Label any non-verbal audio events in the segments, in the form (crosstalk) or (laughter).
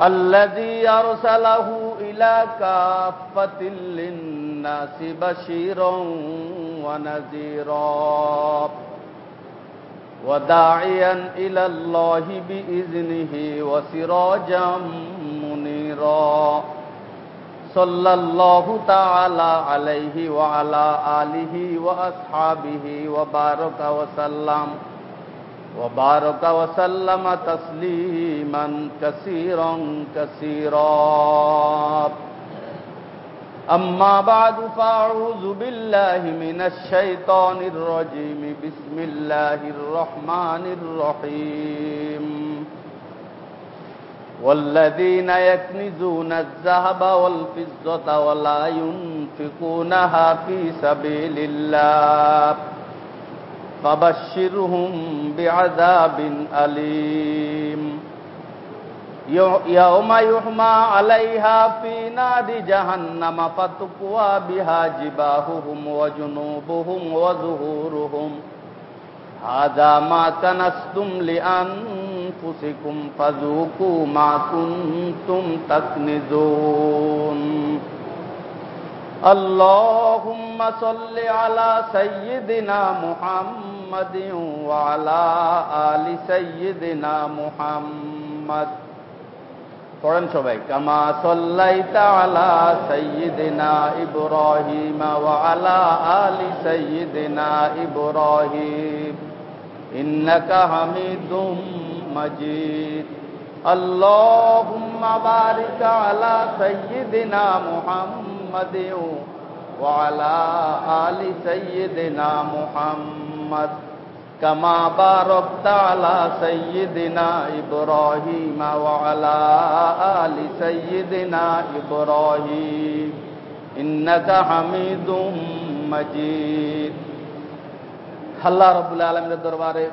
الذي أرسله إلى كافة للناس بشيرا ونذيرا وداعيا إلى الله بإذنه وسراجا منيرا صلى الله تعالى عليه وعلى آله وأصحابه وبارك وسلم وبارك وسلم تسليما كثيرا كثيرا. أما بعد فأعوذ بالله من الشيطان الرجيم. بسم الله الرحمن الرحيم. والذين يكنزون الذهب والفضة ولا ينفقونها في سبيل الله. فبشرهم بعذاب أليم يوم يحمى عليها في نار جهنم فتقوى بها جباههم وجنوبهم وظهورهم هذا ما كنستم لأنفسكم فذوقوا ما كنتم تكنزون اللهم صل على سيدنا محمد وعلى آل سيدنا محمد পড়েন সবাই কামা সল্লাইতা আলা সাইয়্যিদিনা ইব্রাহিম ওয়া আলা আলি সাইয়্যিদিনা ইব্রাহিম ইন্নাকা হামিদুম মাজিদ আল্লাহুম্মা বারিক আলা সাইয়্যিদিনা মুহাম্মাদ ওয়া আলা আলি সাইয়্যিদিনা মুহাম্মাদ كما باركت على سيدنا إبراهيم وعلى آل سيدنا إبراهيم إنك حميد مجيد আল্লাহ রবুল্লা আলমের দরবারে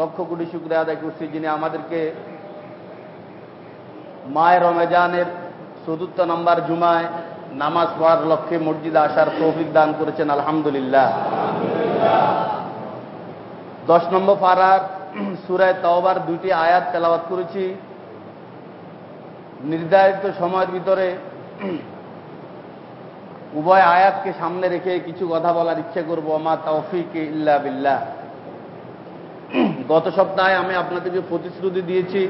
লক্ষ কোটি শুক্রিয়া আদায় করছি যিনি আমাদেরকে মায়ের রমেজানের চতুর্থ নম্বর জুমায় নামাজ পড়ার লক্ষ্যে মসজিদে আসার তৌফিক দান করেছেন, আলহামদুলিল্লাহ। দশ নম্বর পাড়ার সুরায় তওবার দুইটি আয়াত তেলাওয়াত করেছি। নির্ধারিত সময়ের ভিতরে উভয় আয়াতকে সামনে রেখে কিছু কথা বলার ইচ্ছে করব। আমার তৌফিক ইল্লা বিল্লাহ। গত সপ্তাহে আমি আপনাদেরকে প্রতিশ্রুতি দিয়েছি,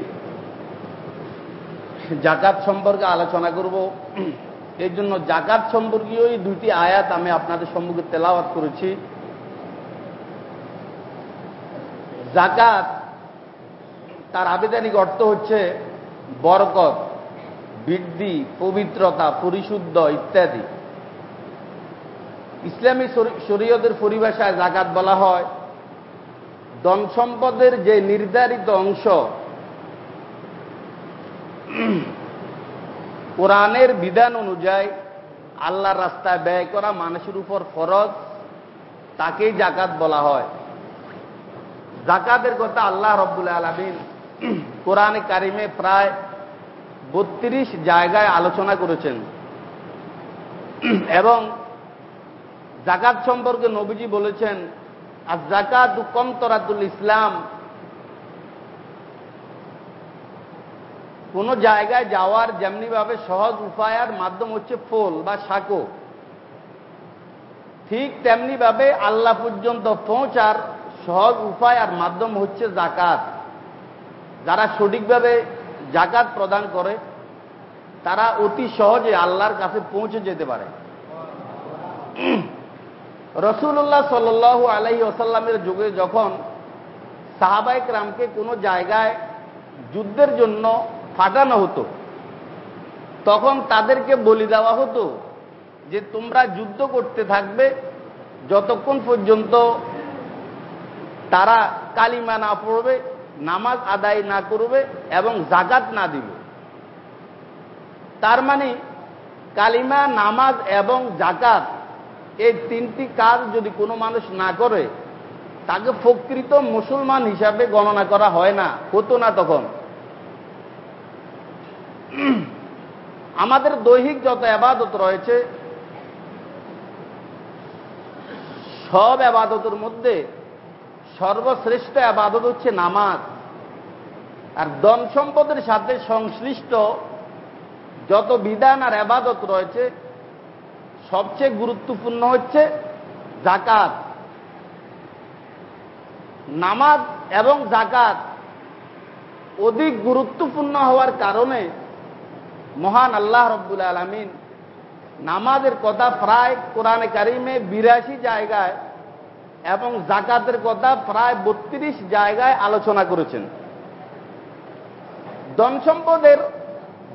জাকাত সম্পর্কে আলোচনা করব। এর জন্য জাকাত সম্পর্কীয় এই দুইটি আয়াত আমি আপনাদের সম্মুখে তেলাওয়াত করেছি। জাকাত, তার আবেদনিক অর্থ হচ্ছে বরকত, বৃদ্ধি, পবিত্রতা, পরিশুদ্ধ ইত্যাদি। ইসলামী শরীয়তের পরিভাষায় জাকাত বলা হয়, ধন সম্পদের যে নির্ধারিত অংশ কোরআনের বিধান অনুযায়ী আল্লাহর রাস্তায় ব্যয় করা মানুষের উপর ফরজ, তাকেই জাকাত বলা হয়। জাকাতের কথা আল্লাহ রব্বুল আলমিন কোরআন কারিমে প্রায় বত্রিশ জায়গায় আলোচনা করেছেন। এবং জাকাত সম্পর্কে নবীজি বলেছেন আর জাকাত কম তরাতুল ইসলাম কোন জায়গায় যাওয়ার যেমনিভাবে সহজ উপায় আর মাধ্যম হচ্ছে ফোল বা সাঁকো। ঠিক তেমনিভাবে আল্লাহ পর্যন্ত পৌঁছার সহজ উপায় আর মাধ্যম হচ্ছে জাকাত। যারা সঠিকভাবে জাকাত প্রদান করে, তারা অতি সহজে আল্লাহর কাছে পৌঁছে যেতে পারে। রসুল্লাহ সাল আলাই ওসাল্লামের যুগে যখন সাহাবাইক রামকে কোনো জায়গায় যুদ্ধের জন্য ফাটানো হতো। তখন তাদেরকে বলি দেওয়া হতো যে, তোমরা যুদ্ধ করতে থাকবে, যতক্ষণ পর্যন্ত তারা কালিমা না পড়বে, নামাজ আদায় না করবে এবং জাগাত না দিবে। তার মানে কালিমা, নামাজ এবং জাকাত এই তিনটি কাজ যদি কোনো মানুষ না করে, তাকে প্রকৃত মুসলমান হিসাবে গণনা করা হয় না, হতো না তখন। (clears throat) আমাদের দৈহিক যত আবাদত রয়েছে, সব আবাদতের মধ্যে সর্বশ্রেষ্ঠ আবাদত হচ্ছে নামাজ। আর ধন সম্পদের সাথে সংশ্লিষ্ট যত বিধান আর আবাদত রয়েছে, সবচেয়ে গুরুত্বপূর্ণ হচ্ছে জাকাত নামাজ এবং জাকাত অধিক গুরুত্বপূর্ণ হওয়ার কারণে মহান আল্লাহ রব্বুল আলমিন নামাজের কথা প্রায় কোরআনে কারিমে বিরাশি জায়গায় এবং জাকাতের কথা প্রায় বত্রিশ জায়গায় আলোচনা করেছেন। ধন সম্পদের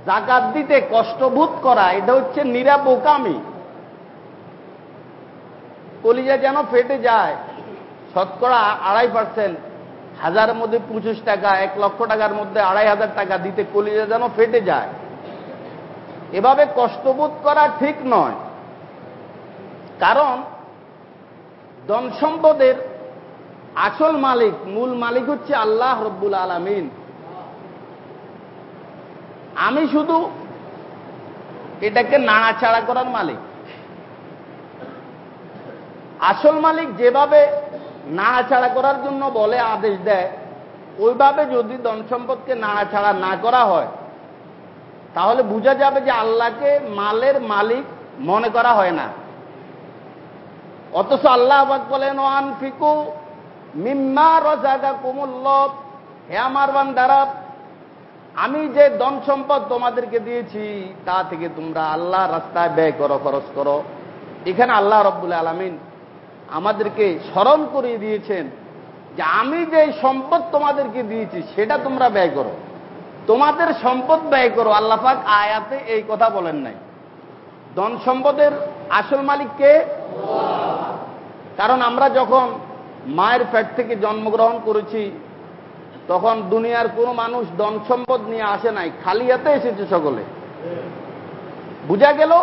জাকাত দিতে কষ্টবোধ করা, এটা হচ্ছে নিরাপোকামি কলিজা যেন ফেটে যায়, শতকরা আড়াই পার্সেন্ট হাজারের মধ্যে পঁচিশ টাকা, এক লক্ষ টাকার মধ্যে আড়াই হাজার টাকা দিতে কলিজা যেন ফেটে যায়। এভাবে কষ্টবোধ করা ঠিক নয়। কারণ ধন সম্পদের আসল মালিক, মূল মালিক হচ্ছে আল্লাহ রব্বুল আলমিন। আমি শুধু এটাকে নাড়াচাড়া করার মালিক। আসল মালিক যেভাবে নাড়াচাড়া করার জন্য বলে আদেশ দেয়, ওইভাবে যদি ধন সম্পদকে নাড়াচাড়া না করা হয় তাহলে বোঝা যাবে যে আল্লাহকে মালের মালিক মনে করা হয় না। অথচ আল্লাহ আবাদ বলেন ওয়ান ফিকু মিম্মা রজাগা কুমুল্লভ হে আমার বান্দারা, আমি যে ধন সম্পদ তোমাদেরকে দিয়েছি, তা থেকে তোমরা আল্লাহ রাস্তায় ব্যয় করো, খরচ করো। এখানে আল্লাহ রব্বুল আলমিন আমাদেরকে স্মরণ করিয়ে দিয়েছেন যে আমি যে সম্পদ তোমাদেরকে দিয়েছি, সেটা তোমরা ব্যয় করো। তোমাদের সম্পদ ব্যয় করো। আল্লাপাক আয়াতে এই কথা বলেন নাই। ধন সম্পদের আসল মালিককে কারণ আমরা যখন মায়ের পেট থেকে জন্মগ্রহণ করেছি, তখন দুনিয়ার কোনো মানুষ ধন সম্পদ নিয়ে আসে নাই, খালি হাতে এসেছে সকলে। বুঝা গেল,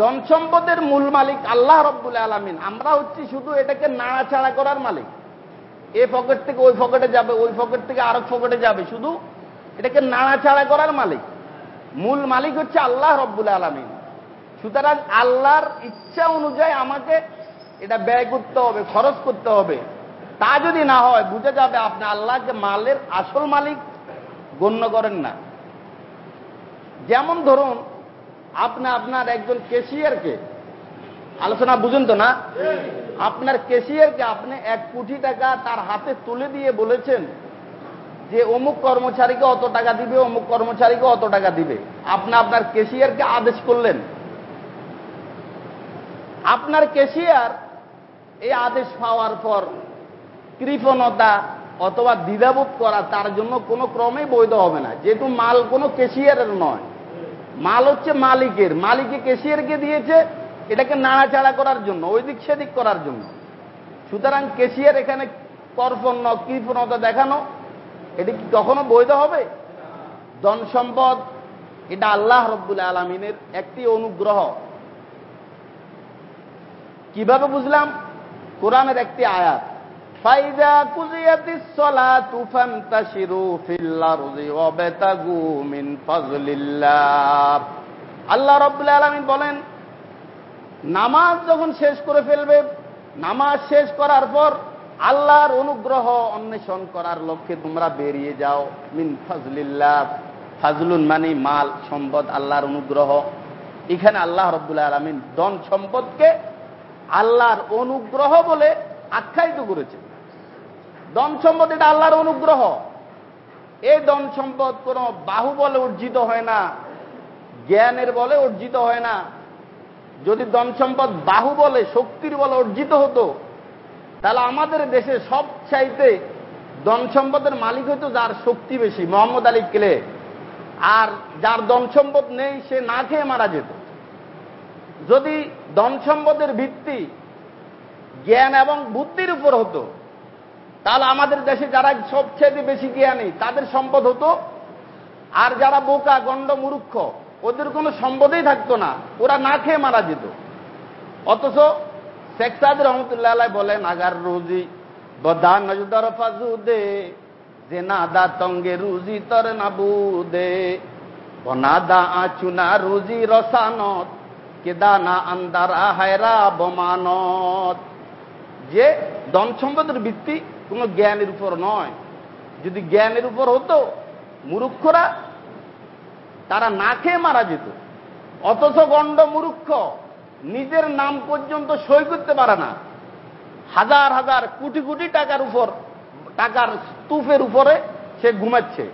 ধন সম্পদের মূল মালিক আল্লাহ রব্বুল আলমিন। আমরা হচ্ছি শুধু এটাকে নাড়াচাড়া করার মালিক। এ পকেট থেকে ওই পকেটে যাবে, ওই পকেট থেকে আরেক পকেটে যাবে। শুধু এটাকে নাড়াচাড়া করার মালিক। মূল মালিক হচ্ছে আল্লাহ রব্বুল আলমিন। সুতরাং আল্লাহর ইচ্ছা অনুযায়ী আমাকে এটা ব্যয় করতে হবে খরচ করতে হবে। তা যদি না হয় বুঝে যাবে আপনি আল্লাহকে মালের আসল মালিক গণ্য করেন না। যেমন ধরুন আপনি আপনার একজন কেশিয়ারকে আলোচনা বুঝুন তো না? আপনার কেশিয়ারকে আপনি এক কোটি টাকা তার হাতে তুলে দিয়ে বলেছেন যে অমুক কর্মচারীকে অত টাকা দিবে, অমুক কর্মচারীকে অত টাকা দিবে। আপনি আপনার কেশিয়ারকে আদেশ করলেন। আপনার কেশিয়ার এই আদেশ পাওয়ার পর কৃপণতা অথবা দ্বিধাবোধ করা তার জন্য কোনো ক্রমেই বৈধ হবে না। যেহেতু মাল কোনো কেশিয়ারের নয়। মাল হচ্ছে মালিকের। মালিকে কেশিয়ারকে দিয়েছে এটাকে নাড়াচাড়া করার জন্য ওই দিক সেদিক করার জন্য। সুতরাং কেশিয়ার এখানে কর্পণ্য, কৃপণতা দেখানো এটি কি কখনো বৈধ হবে? ধন সম্পদ, এটা আল্লাহ রব্বুল আলমিনের একটি অনুগ্রহ। কীভাবে বুঝলাম? কোরআনের একটি আয়াত আল্লাহ রাব্বুল আলামিন বলেন, নামাজ যখন শেষ করে ফেলবে, নামাজ শেষ করার পর আল্লাহর অনুগ্রহ অন্বেষণ করার লক্ষ্যে তোমরা বেরিয়ে যাও। মিন ফাজলিল্লাহ। ফাজলুন মানে মাল, সম্পদ, আল্লাহর অনুগ্রহ। এখানে আল্লাহ রব্বুল আলমিন ধন সম্পদকে আল্লাহর অনুগ্রহ বলে আখ্যায়িত করেছে ধন সম্পদ এটা আল্লাহর অনুগ্রহ। এই ধন সম্পদ কোন বাহুবলে অর্জিত হয় না, জ্ঞানের বলে অর্জিত হয় না। যদি ধন সম্পদ বাহু বলে, শক্তির বলে অর্জিত হতো তাহলে আমাদের দেশে সব চাইতে ধন সম্পদের মালিক হইতো যার শক্তি বেশি, মোহাম্মদ আলী কেলে। আর যার ধন সম্পদ নেই, সে না খেয়ে মারা যেত। যদি ধন সম্পদের ভিত্তি জ্ঞান এবং বুদ্ধির উপর হতো, তাহলে আমাদের দেশে যারা সবচেয়ে বেশি জ্ঞানী, তাদের সম্পদ হতো। আর যারা বোকা, গণ্ড, মূর্খ, ওদের কোনো সম্পদেই থাকতো না, ওরা না খেয়ে মারা যেত। অথচ শেখ সাদ রহমতুল্লাহ বলেন, আগার রুজি বদা নজদর ফাজুদে যে নাদা তঙ্গে রুজি তর নাবুদে বনাদা আচুনা রুজি রসানত কেদানা আন্দারা হায়রা বমানত। যে ধন সম্পদের ভিত্তি কোনো জ্ঞানের উপর নয়। যদি জ্ঞানের উপর হতো মুরুক্ষরা তারা না খেয়ে মারা যেত। অথচ গণ্ড মুরুক্ষ নিজের নাম পর্যন্ত সই করতে পারে না। হাজার হাজার কোটি কোটি টাকার উপর, টাকার স্তূপের উপরে সে ঘুমাচ্ছে।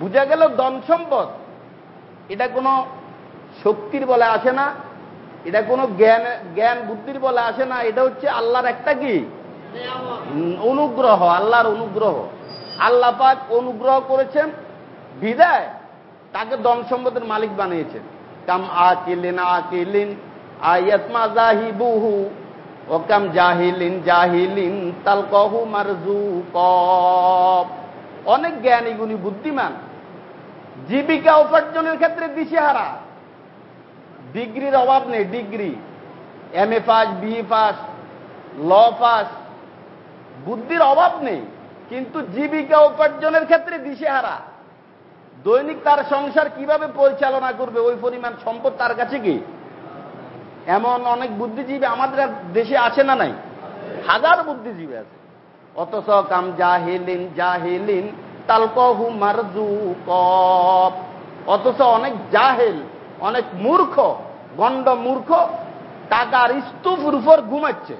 বুঝা গেল ধন সম্পদ। এটা কোনো শক্তির বলে আসে না। এটা কোনো জ্ঞান জ্ঞান বুদ্ধির বলে আসে না। এটা হচ্ছে আল্লাহর একটা কি? অনুগ্রহ, আল্লাহর অনুগ্রহ। আল্লাহ পাক অনুগ্রহ করেছেন, বিদায়। তাকে ধন সম্পদের মালিক বানিয়েছেন। কাম আকিলিন আকিলিন। জাহিলিন জাহিলিন অনেক জ্ঞানী গুণী বুদ্ধিমান, জীবিকা উপার্জনের ক্ষেত্রে দিশেহারা। ডিগ্রির অভাব নেই, degree. M A pass BA pass, law pass, বুদ্ধির অভাব নেই, কিন্তু জীবিকা উপার্জনের ক্ষেত্রে দিশেহারা। দৈনিক তার সংসার কীভাবে পরিচালনা করবে, ওই পরিমাণ সম্পদ তার কাছে কি? এমন অনেক বুদ্ধিজীবী আমাদের দেশে আছে না নাই? হাজার বুদ্ধিজীবী আছে। অথচ কাম জাহিলিন জাহিলিন, তালকহু মারজুক অথচ অনেক জাহেল, অনেক মূর্খ, গণ্ড মূর্খ, টাকার স্তূপের উপর ঘুমাচ্ছে।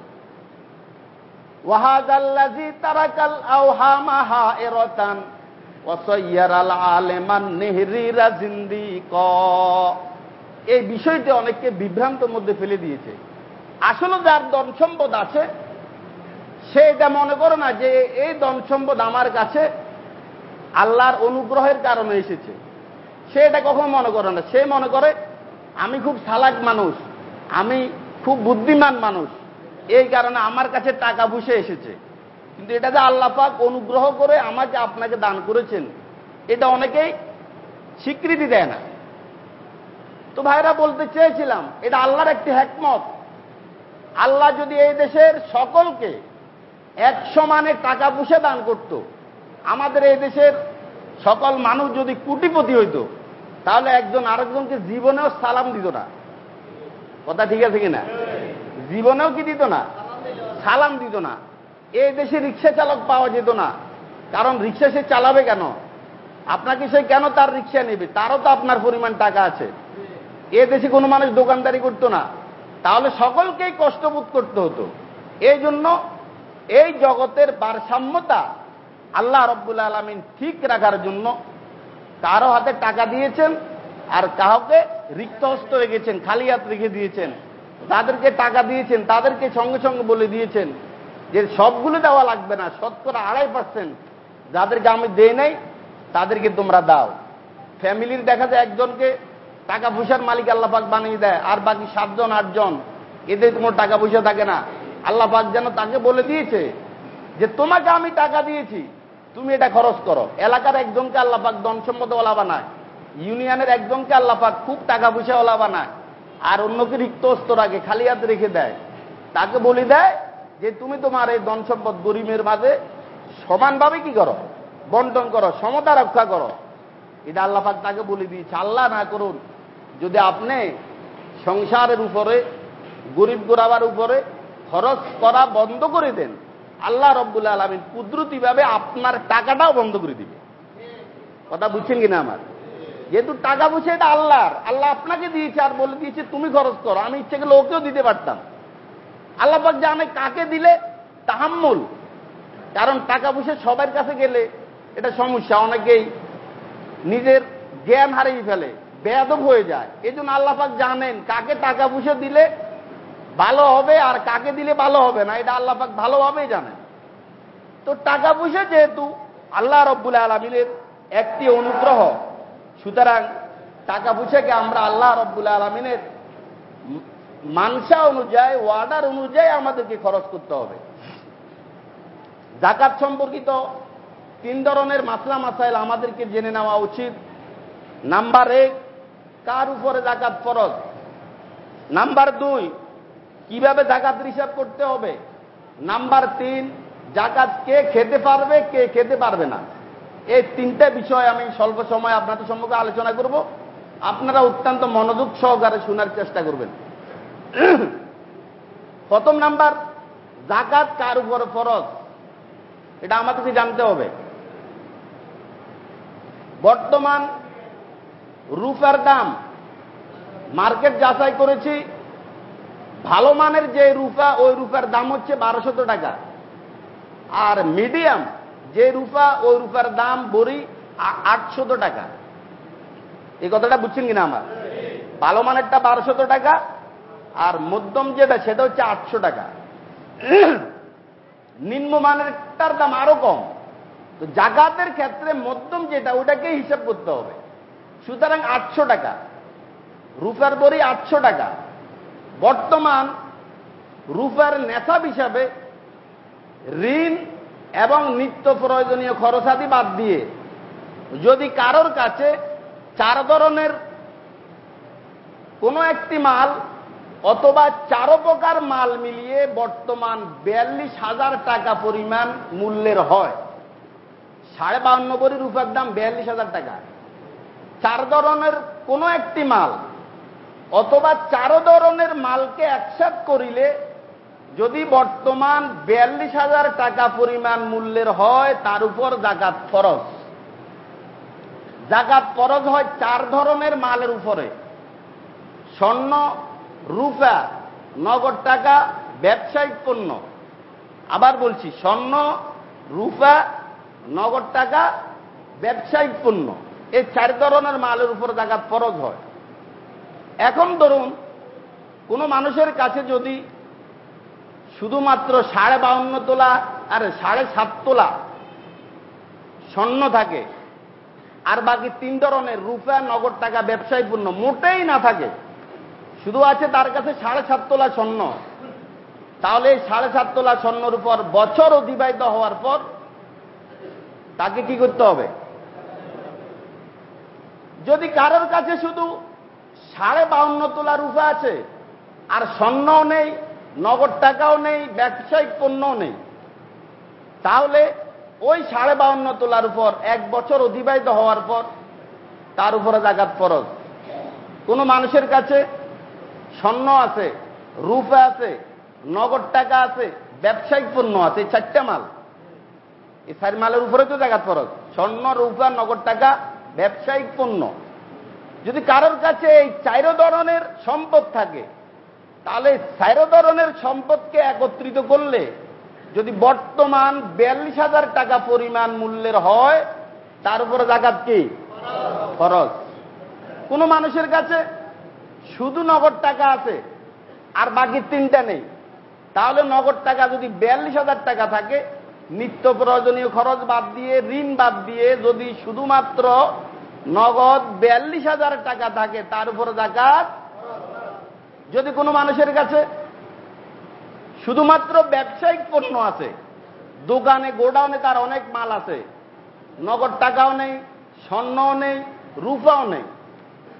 ওয়াহাদাল্লাজি তারাকাল আওহামাহা এরতান ওয়াসাইয়ারাল আলেমান নেহরিরা জিন্দিক। এই বিষয়টি অনেককে বিভ্রান্তের মধ্যে ফেলে দিয়েছে। আসলে যার ধন সম্পদ আছে, সে এটা মনে করে না যে এই ধন সম্পদ আমার কাছে আল্লাহর অনুগ্রহের কারণে এসেছে। সে এটা কখনো মনে করে না। সে মনে করে, আমি খুব সালাক মানুষ, আমি খুব বুদ্ধিমান মানুষ, এই কারণে আমার কাছে টাকা পুষে এসেছে। কিন্তু এটা যে আল্লাহ পাক অনুগ্রহ করে আমাকে আপনাকে দান করেছেন, এটা অনেকেই স্বীকৃতি দেয় না। তো ভাইরা বলতে চেয়েছিলাম, এটা আল্লাহর একটি হ্যাকমত আল্লাহ যদি এই দেশের সকলকে এক সমানে টাকা পুষে দান করত, আমাদের এই দেশের সকল মানুষ যদি কুটিপতি হইত, তাহলে একজন আরেকজনকে জীবনেও সালাম দিত না। কথা ঠিক আছে কিনা? জীবনেও কি দিত না? সালাম দিত না। এই দেশে রিক্সা চালক পাওয়া যেত না। কারণ রিক্সা সে চালাবে কেন? আপনাকে সে কেন তার রিক্সা নেবে? তারও তো আপনার পরিমাণ টাকা আছে। এ দেশে কোনো মানুষ দোকানদারি করতো না। তাহলে সকলকেই কষ্টবোধ করতে হতো। এই জন্য এই জগতের ভারসাম্যতা আল্লাহ রব্বুল আলমিন ঠিক রাখার জন্য কারও হাতে টাকা দিয়েছেন আর কাউকে রিক্ত হস্ত রেখেছেন, খালি হাত রেখে দিয়েছেন। তাদেরকে টাকা দিয়েছেন, তাদেরকে সঙ্গে সঙ্গে বলে দিয়েছেন যে সবগুলো দেওয়া লাগবে না, শতকরা আড়াই পার্সেন্ট যাদেরকে আমি দেই নাই, তাদেরকে তোমরা দাও। ফ্যামিলির দেখা যায় একজনকে টাকা পয়সার মালিক আল্লাপাক বানিয়ে দেয়, আর বাকি সাতজন, আটজন, এদের তোমার টাকা পয়সা থাকে না। আল্লাপাক যেন তাকে বলে দিয়েছে যে, তোমাকে আমি টাকা দিয়েছি, তুমি এটা খরচ করো। এলাকার একজনকে আল্লাপাক ধন সম্পদ ওলা বানায়, ইউনিয়নের একজনকে আল্লাপাক খুব টাকা পয়সা ওলা বানায়, আর অন্যকে রিক্ত অস্ত রাখে খালি হাতে রেখে দেয়। তাকে বলি দেয় যে, তুমি তোমার এই ধন সম্পদ গরিবের মাঝে সমানভাবে কি করো? বন্টন করো, সমতা রক্ষা করো। এটা আল্লাপাক তাকে বলে দিয়েছে। আল্লাহ না করুন যদি আপনি সংসারের উপরে, গরিব গোরাবার উপরে খরচ করা বন্ধ করে দেন, আল্লাহ রব্বুল আলমিন কুদরতিভাবে আপনার টাকাটাও বন্ধ করে দিবে। কথা বুঝছেন কিনা আমার? যেহেতু টাকা বুঝে এটা আল্লাহর, আল্লাহ আপনাকে দিয়েছে আর বলে দিয়েছে, তুমি খরচ করো, আমি ইচ্ছে গেলে ওকেও দিতে পারতাম। আল্লাহ পাক জানে কাকে দিলে? তাহাম্মুল। কারণ টাকা পয়সা সবার কাছে গেলে এটা সমস্যা, অনেকেই নিজের জ্ঞান হারিয়ে ফেলে। বেয়াদব হয়ে যায়। এই জন্য আল্লাপাক জানেন কাকে টাকা পয়সা দিলে ভালো হবে আর কাকে দিলে ভালো হবে না, এটা আল্লাপাক ভালোভাবেই জানেন। তো টাকা পয়সা যেহেতু আল্লাহ রব্বুল আলমিনের একটি অনুগ্রহ, সুতরাং টাকা পয়সাকে আমরা আল্লাহ রব্বুল আলমিনের মানসা অনুযায়ী ওয়ার্ডার অনুযায়ী আমাদেরকে খরচ করতে হবে। জাকাত সম্পর্কিত তিন ধরনের মাসলা মাসাইল আমাদেরকে জেনে নেওয়া উচিত। নাম্বার এক কার উপরে জাকাত ফরজ? নাম্বার দুই, কীভাবে জাকাত হিসাব করতে হবে? নাম্বার তিন, জাকাত কে খেতে পারবে, কে খেতে পারবে না? এই তিনটা বিষয় আমি স্বল্প সময় আপনাদের সম্মুখে আলোচনা করব। আপনারা অত্যন্ত মনোযোগ সহকারে শোনার চেষ্টা করবেন। প্রথম নাম্বার, জাকাত কার উপরে ফরজ? এটা আমাদেরকে জানতে হবে। বর্তমান রুফার দাম। মার্কেট যাচাই করেছি, ভালো মানের যে রূপা ওই রূপার দাম হচ্ছে বারোশত টাকা। আর মিডিয়াম যে রূপা ওই রূপার দাম বড়ি আটশত টাকা। এই কথাটা বুঝছেন কিনা আমার? ভালো মানেরটা বারোশত টাকা, আর মধ্যম যেটা, সেটা হচ্ছে আটশো টাকা। নিম্নমানেরটার দাম আরও কম। তো জাগাতের ক্ষেত্রে মধ্যম যেটা ওটাকে হিসাব করতে হবে। সুতরাং আটশো টাকা। রুফার বড়ি আটশো টাকা। বর্তমান রুফার নেশাব হিসাবে ঋণ এবং নিত্য প্রয়োজনীয় খরচাদি বাদ দিয়ে যদি কারোর কাছে চার ধরনের কোনো একটি মাল অথবা চার প্রকার মাল মিলিয়ে বর্তমান বিয়াল্লিশ হাজার টাকা পরিমাণ মূল্যের হয়, সাড়ে বাউন্ন বড়ি রূপার দাম বিয়াল্লিশ হাজার টাকা। চার ধরনের কোনো একটি মাল, অথবা চার ধরনের মালকে একসাথ করিলে যদি বর্তমান বিয়াল্লিশ হাজার টাকা পরিমাণ মূল্যের হয়, তার উপর জাকাত ফরজ। জাকাত ফরজ হয় চার ধরনের মালের উপরে। স্বর্ণ, রূপা, নগদ টাকা, ব্যবসায়িক পণ্য। আবার বলছি, স্বর্ণ, রূপা, নগদ টাকা, ব্যবসায়িক পণ্য। এই চার ধরনের মালের উপর জাকাত ফরজ হয়। এখন ধরুন, কোনো মানুষের কাছে যদি শুধুমাত্র সাড়ে বাউন্ন তোলা আর সাড়ে সাত তোলা স্বর্ণ থাকে, আর বাকি তিন ধরনের রূপা, নগদ টাকা, ব্যবসায়ী পণ্য মোটেই না থাকে, শুধু আছে তার কাছে সাড়ে সাত তোলা স্বর্ণ, তাহলে এই সাড়ে সাত তোলা স্বর্ণর উপর বছর অতিবাহিত হওয়ার পর তাকে কি করতে হবে? যদি কারোর কাছে শুধু সাড়ে বাউন্ন তোলা রূপা আছে, আর স্বর্ণও নেই, নগদ টাকাও নেই, ব্যবসায়িক পণ্যও নেই, তাহলে ওই সাড়ে বাউন্ন তোলার উপর এক বছর অতিবাহিত হওয়ার পর তার উপরে জাগাত ফরজ। কোন মানুষের কাছে স্বর্ণ আছে রূপা আছে, নগদ টাকা আছে, ব্যবসায়িক পণ্য আছে চারটা মাল, এই চার মালের উপরে তো জাগাত ফরজ। স্বর্ণ রূপা নগদ টাকা ব্যবসায়িক পণ্য। যদি কারোর কাছে এই চার ধরনের সম্পদ থাকে, তাহলে চার ধরনের সম্পদকে একত্রিত করলে যদি বর্তমান বিয়াল্লিশ হাজার টাকা পরিমাণ মূল্যের হয়, তার উপরে জাকাত কি? খরচ কোন মানুষের কাছে শুধু নগদ টাকা আছে, আর বাকি তিনটা নেই। তাহলে নগদ টাকা যদি বিয়াল্লিশ হাজার টাকা থাকে নিত্য প্রয়োজনীয় খরচ বাদ দিয়ে, ঋণ বাদ দিয়ে যদি শুধুমাত্র নগদ বিয়াল্লিশ হাজার টাকা থাকে, তার উপরে জাকাত যদি কোনো মানুষের কাছে শুধুমাত্র ব্যবসায়িক পণ্য আছে, দোকানে গোডাউনে তার অনেক মাল আছে, নগদ টাকাও নেই, স্বর্ণও নেই, রূপাও নেই,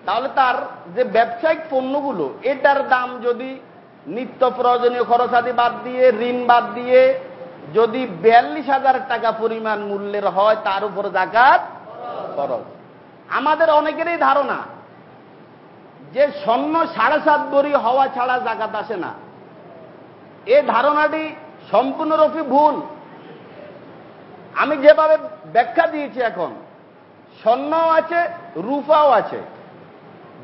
তাহলে তার যে ব্যবসায়িক পণ্যগুলো, এটার দাম যদি নিত্য প্রয়োজনীয় খরচাদি বাদ দিয়ে, ঋণ বাদ দিয়ে যদি বিয়াল্লিশ হাজার টাকা পরিমাণ মূল্যের হয়, তার উপর জাকাত খরচ আমাদের অনেকেরই ধারণা যে স্বর্ণ সাড়ে সাত বড়ি হওয়া ছাড়া জাকাত আসে না। এ ধারণাটি সম্পূর্ণরূপে ভুল। আমি যেভাবে ব্যাখ্যা দিয়েছি এখন, স্বর্ণও আছে, রূপাও আছে।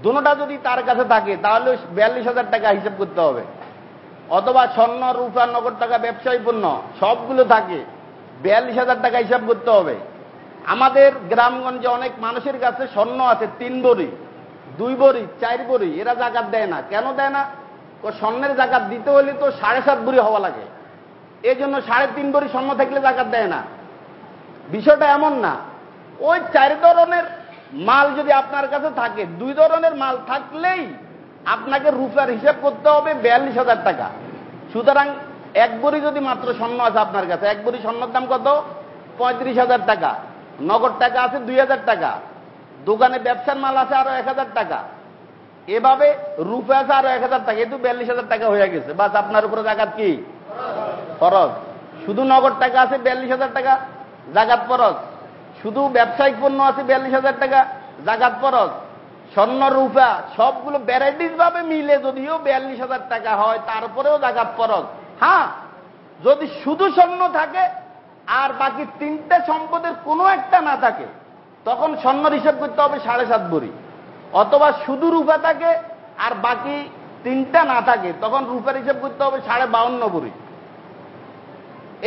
দুটা যদি তার কাছে থাকে, তাহলে বিয়াল্লিশ হাজার টাকা হিসেব করতে হবে। অথবা স্বর্ণ, রূপা, নগদ টাকা, ব্যবসায়ী পণ্য, সবগুলো থাকে। বিয়াল্লিশ হাজার টাকা হিসাব করতে হবে। আমাদের গ্রামগঞ্জে অনেক মানুষের কাছে স্বর্ণ আছে, তিন বড়ি, দুই বড়ি, চার বড়ি, এরা জাকাত দেয় না। কেন দেয় না? স্বর্ণের জাকাত দিতে হলে তো সাড়ে সাত বড়ি হওয়া লাগে। এই জন্য সাড়ে তিন বড়ি স্বর্ণ থাকলে জাকাত দেয় না। বিষয়টা এমন না। ওই চার ধরনের মাল যদি আপনার কাছে থাকে, দুই ধরনের মাল থাকলেই আপনাকে রুফার হিসাব করতে হবে বিয়াল্লিশ হাজার টাকা। সুতরাং এক বড়ি যদি মাত্র স্বর্ণ আছে আপনার কাছে, এক বড়ি স্বর্ণের দাম কত? পঁয়ত্রিশ হাজার টাকা। নগদ টাকা আছে দুই হাজার টাকা। দোকানে ব্যবসার মাল আছে আরও এক হাজার টাকা। এভাবে রুপে আছে আরও এক হাজার টাকা। এটু বিয়াল্লিশ হাজার টাকা হয়ে গেছে। বাস আপনার উপরে জাকাত কি? ফরজ। শুধু নগদ টাকা আছে বিয়াল্লিশ হাজার টাকা জাগাত ফরজ। শুধু ব্যবসায়িক পণ্য আছে বিয়াল্লিশ হাজার টাকা জাগাত ফরজ। স্বর্ণ রূপা সবগুলো ভ্যারাইটিস ভাবে মিলে যদিও বিয়াল্লিশ হাজার টাকা হয়, তারপরেও জাগাত ফরজ। হ্যাঁ যদি শুধু স্বর্ণ থাকে, আর বাকি তিনটে সম্পদের কোনো একটা না থাকে, তখন স্বর্ণর হিসাব করতে হবে সাড়ে সাত ভরি। অথবা শুধু রূপা থাকে, আর বাকি তিনটা না থাকে, তখন রূপার হিসাব করতে হবে সাড়ে বাউন্ন ভরি।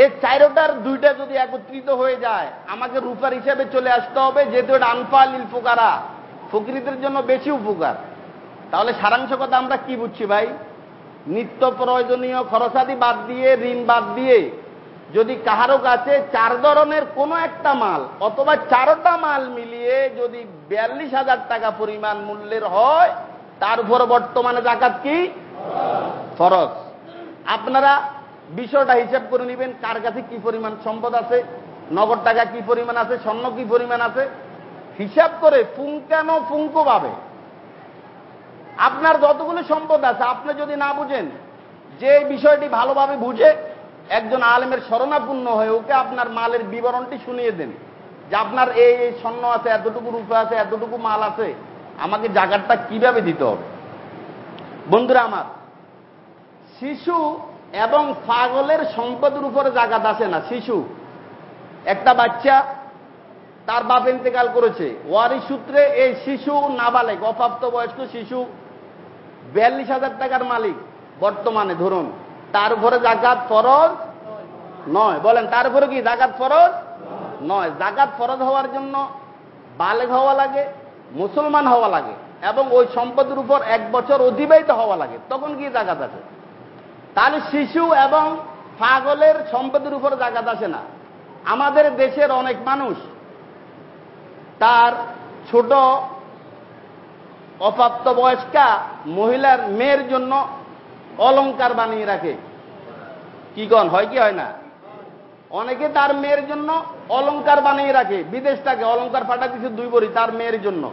এই চারোটার দুইটা যদি একত্রিত হয়ে যায়, আমাকে রূপার হিসাবে চলে আসতে হবে, যেহেতু এটা আনফালিল ফোকারা ফকিরিদের জন্য বেশি উপকার। তাহলে সারাংশ কথা আমরা কি বুঝছি ভাই? নিত্য প্রয়োজনীয় খরচাদি বাদ দিয়ে, ঋণ বাদ দিয়ে যদি কাহারও কাছে চার ধরনের কোনো একটা মাল অথবা চারটা মাল মিলিয়ে যদি বিয়াল্লিশ হাজার টাকা পরিমাণ মূল্যের হয়, তার উপর বর্তমানে জাকাত কি? ফরজ। আপনারা বিষয়টা হিসাব করে নেবেন, কার কাছে কি পরিমাণ সম্পদ আছে, নগদ টাকা কি পরিমাণ আছে, স্বর্ণ কি পরিমাণ আছে হিসাব করে ফুঙ্কানো ফুঙ্কো পাবে আপনার যতগুলো সম্পদ আছে, আপনি যদি না বুঝেন, যে বিষয়টি ভালোভাবে বুঝে একজন আলেমের শরণাপূর্ণ হয়ে ওকে আপনার মালের বিবরণটি শুনিয়ে দেন, যে আপনার এই এই স্বর্ণ আছে, এতটুকু রূপে আছে, এতটুকু মাল আছে, আমাকে জায়গাটা কীভাবে দিতে হবে? বন্ধুরা আমার, শিশু এবং পাগলের সম্পদের উপরে জাগাত আসে না? শিশু, একটা বাচ্চা তার বাপ ইন্তেকাল করেছে। ওয়ারি সূত্রে এই শিশু নাবালেক, অপ্রাপ্ত বয়স্ক শিশু, বিয়াল্লিশ হাজার টাকার মালিক বর্তমানে, ধরুন। তার উপরে জাকাত ফরজ নয়। বলেন, তার উপরে কি জাকাত ফরজ নয়? জাকাত ফরজ হওয়ার জন্য বালেক হওয়া লাগে, মুসলমান হওয়া লাগে, এবং ওই সম্পদের উপর এক বছর অতিবাহিত হওয়া লাগে। তখন কি জাকাত আছে? তাহলে শিশু এবং পাগলের সম্পদের উপর জাকাত আসে না। আমাদের দেশের অনেক মানুষ তার ছোট অপ্রাপ্ত বয়স্কা মহিলার মেয়ের জন্য অলঙ্কার বানিয়ে রাখে। কি কন, হয় কি হয় না? অনেকে তার মেয়ের জন্য অলঙ্কার বানিয়ে রাখে, বিদেশ থেকে অলঙ্কার ফাটা কিছু দুই বড়ি, তার মেয়ের জন্য।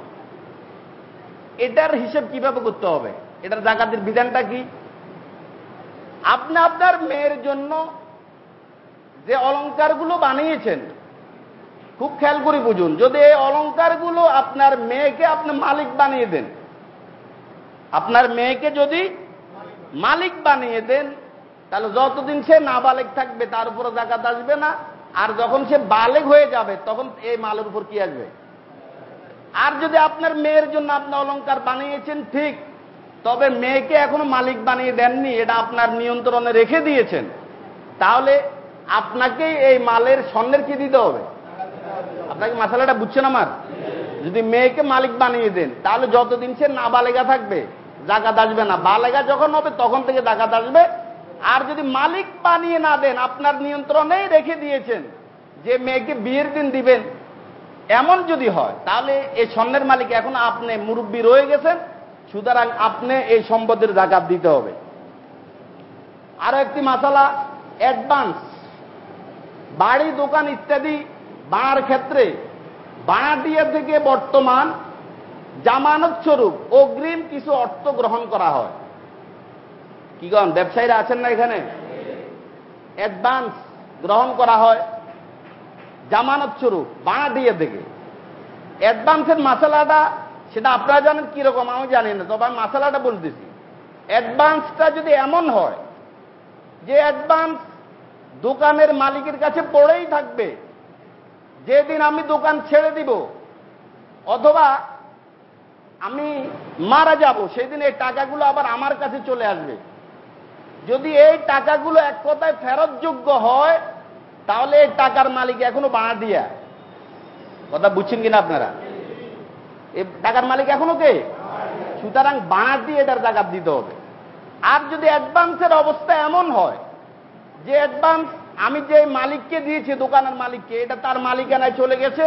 এটার হিসেব কীভাবে করতে হবে? এটার জাকাতের বিধানটা কি? আপনি আপনার মেয়ের জন্য যে অলঙ্কারগুলো বানিয়েছেন খুব খেয়াল করে বুঝুন, যদি এই অলঙ্কারগুলো আপনার মেয়েকে আপনি মালিক বানিয়ে দেন, আপনার মেয়েকে যদি মালিক বানিয়ে দেন, তাহলে যতদিন সে নাবালেক থাকবে তার উপরে জাকাত আসবে না, আর যখন সে বালেক হয়ে যাবে, তখন এই মালের উপর কি আসবে? আর যদি আপনার মেয়ের জন্য আপনি অলঙ্কার বানিয়েছেন, ঠিক, তবে মেয়েকে এখনও মালিক বানিয়ে দেননি, এটা আপনার নিয়ন্ত্রণে রেখে দিয়েছেন, তাহলে আপনাকে এই মালের স্বর্ণের কি দিতে হবে? আপনাকে মশালাটা বুঝছেন আমার? যদি মেয়েকে মালিক বানিয়ে দেন, তাহলে যতদিন সে না বালেগা থাকবে, জাকাত আসবে না। বালেগা যখন হবে, তখন থেকে জাকাত আসবে। আর যদি মালিক বানিয়ে না দেন, আপনার নিয়ন্ত্রণেই রেখে দিয়েছেন যে মেয়েকে বিয়ের দিন দিবেন। এমন যদি হয়, তাহলে এই স্বর্ণের মালিক এখন আপনি মুরব্বী রয়ে গেছেন, সুতরাং আপনি এই সম্পদের জাকাত দিতে হবে। আরও একটি মাসালা অ্যাডভান্স বাড়ি, দোকান ইত্যাদি বাড়ার ক্ষেত্রে বাড়াটিয়া থেকে বর্তমান জামানত স্বরূপ অগ্রিম কিছু অর্থ গ্রহণ করা হয়। কি কন, ব্যবসায়ীরা আছেন না এখানে? অ্যাডভান্স গ্রহণ করা হয় জামানত স্বরূপ বাড়াটিয়া থেকে। অ্যাডভান্সের মাসালাটা, সেটা আপনারা জানেন কীরকম? আমি জানি না, তবে আমি মাসালাটা বলতেছি অ্যাডভান্সটা যদি এমন হয় যে অ্যাডভান্স দোকানের মালিকের কাছে পড়েই থাকবে যেদিন আমি দোকান ছেড়ে দিব, অথবা আমি মারা যাব, সেদিন এই টাকাগুলো আবার আমার কাছে চলে আসবে। যদি এই টাকাগুলো এক কথায় ফেরতযোগ্য হয়, তাহলে এই টাকার মালিক এখনও বাড়া দিয়া। কথা বুঝছেন কিনা আপনারা? এই টাকার মালিক এখনও কে? সুতরাং দিয়ে এটার জাকাত দিতে হবে। আর যদি অ্যাডভান্সের অবস্থা এমন হয়, যে অ্যাডভান্স আমি যে মালিককে দিয়েছি, দোকানের মালিককে, এটা তার মালিকানায় চলে গেছে।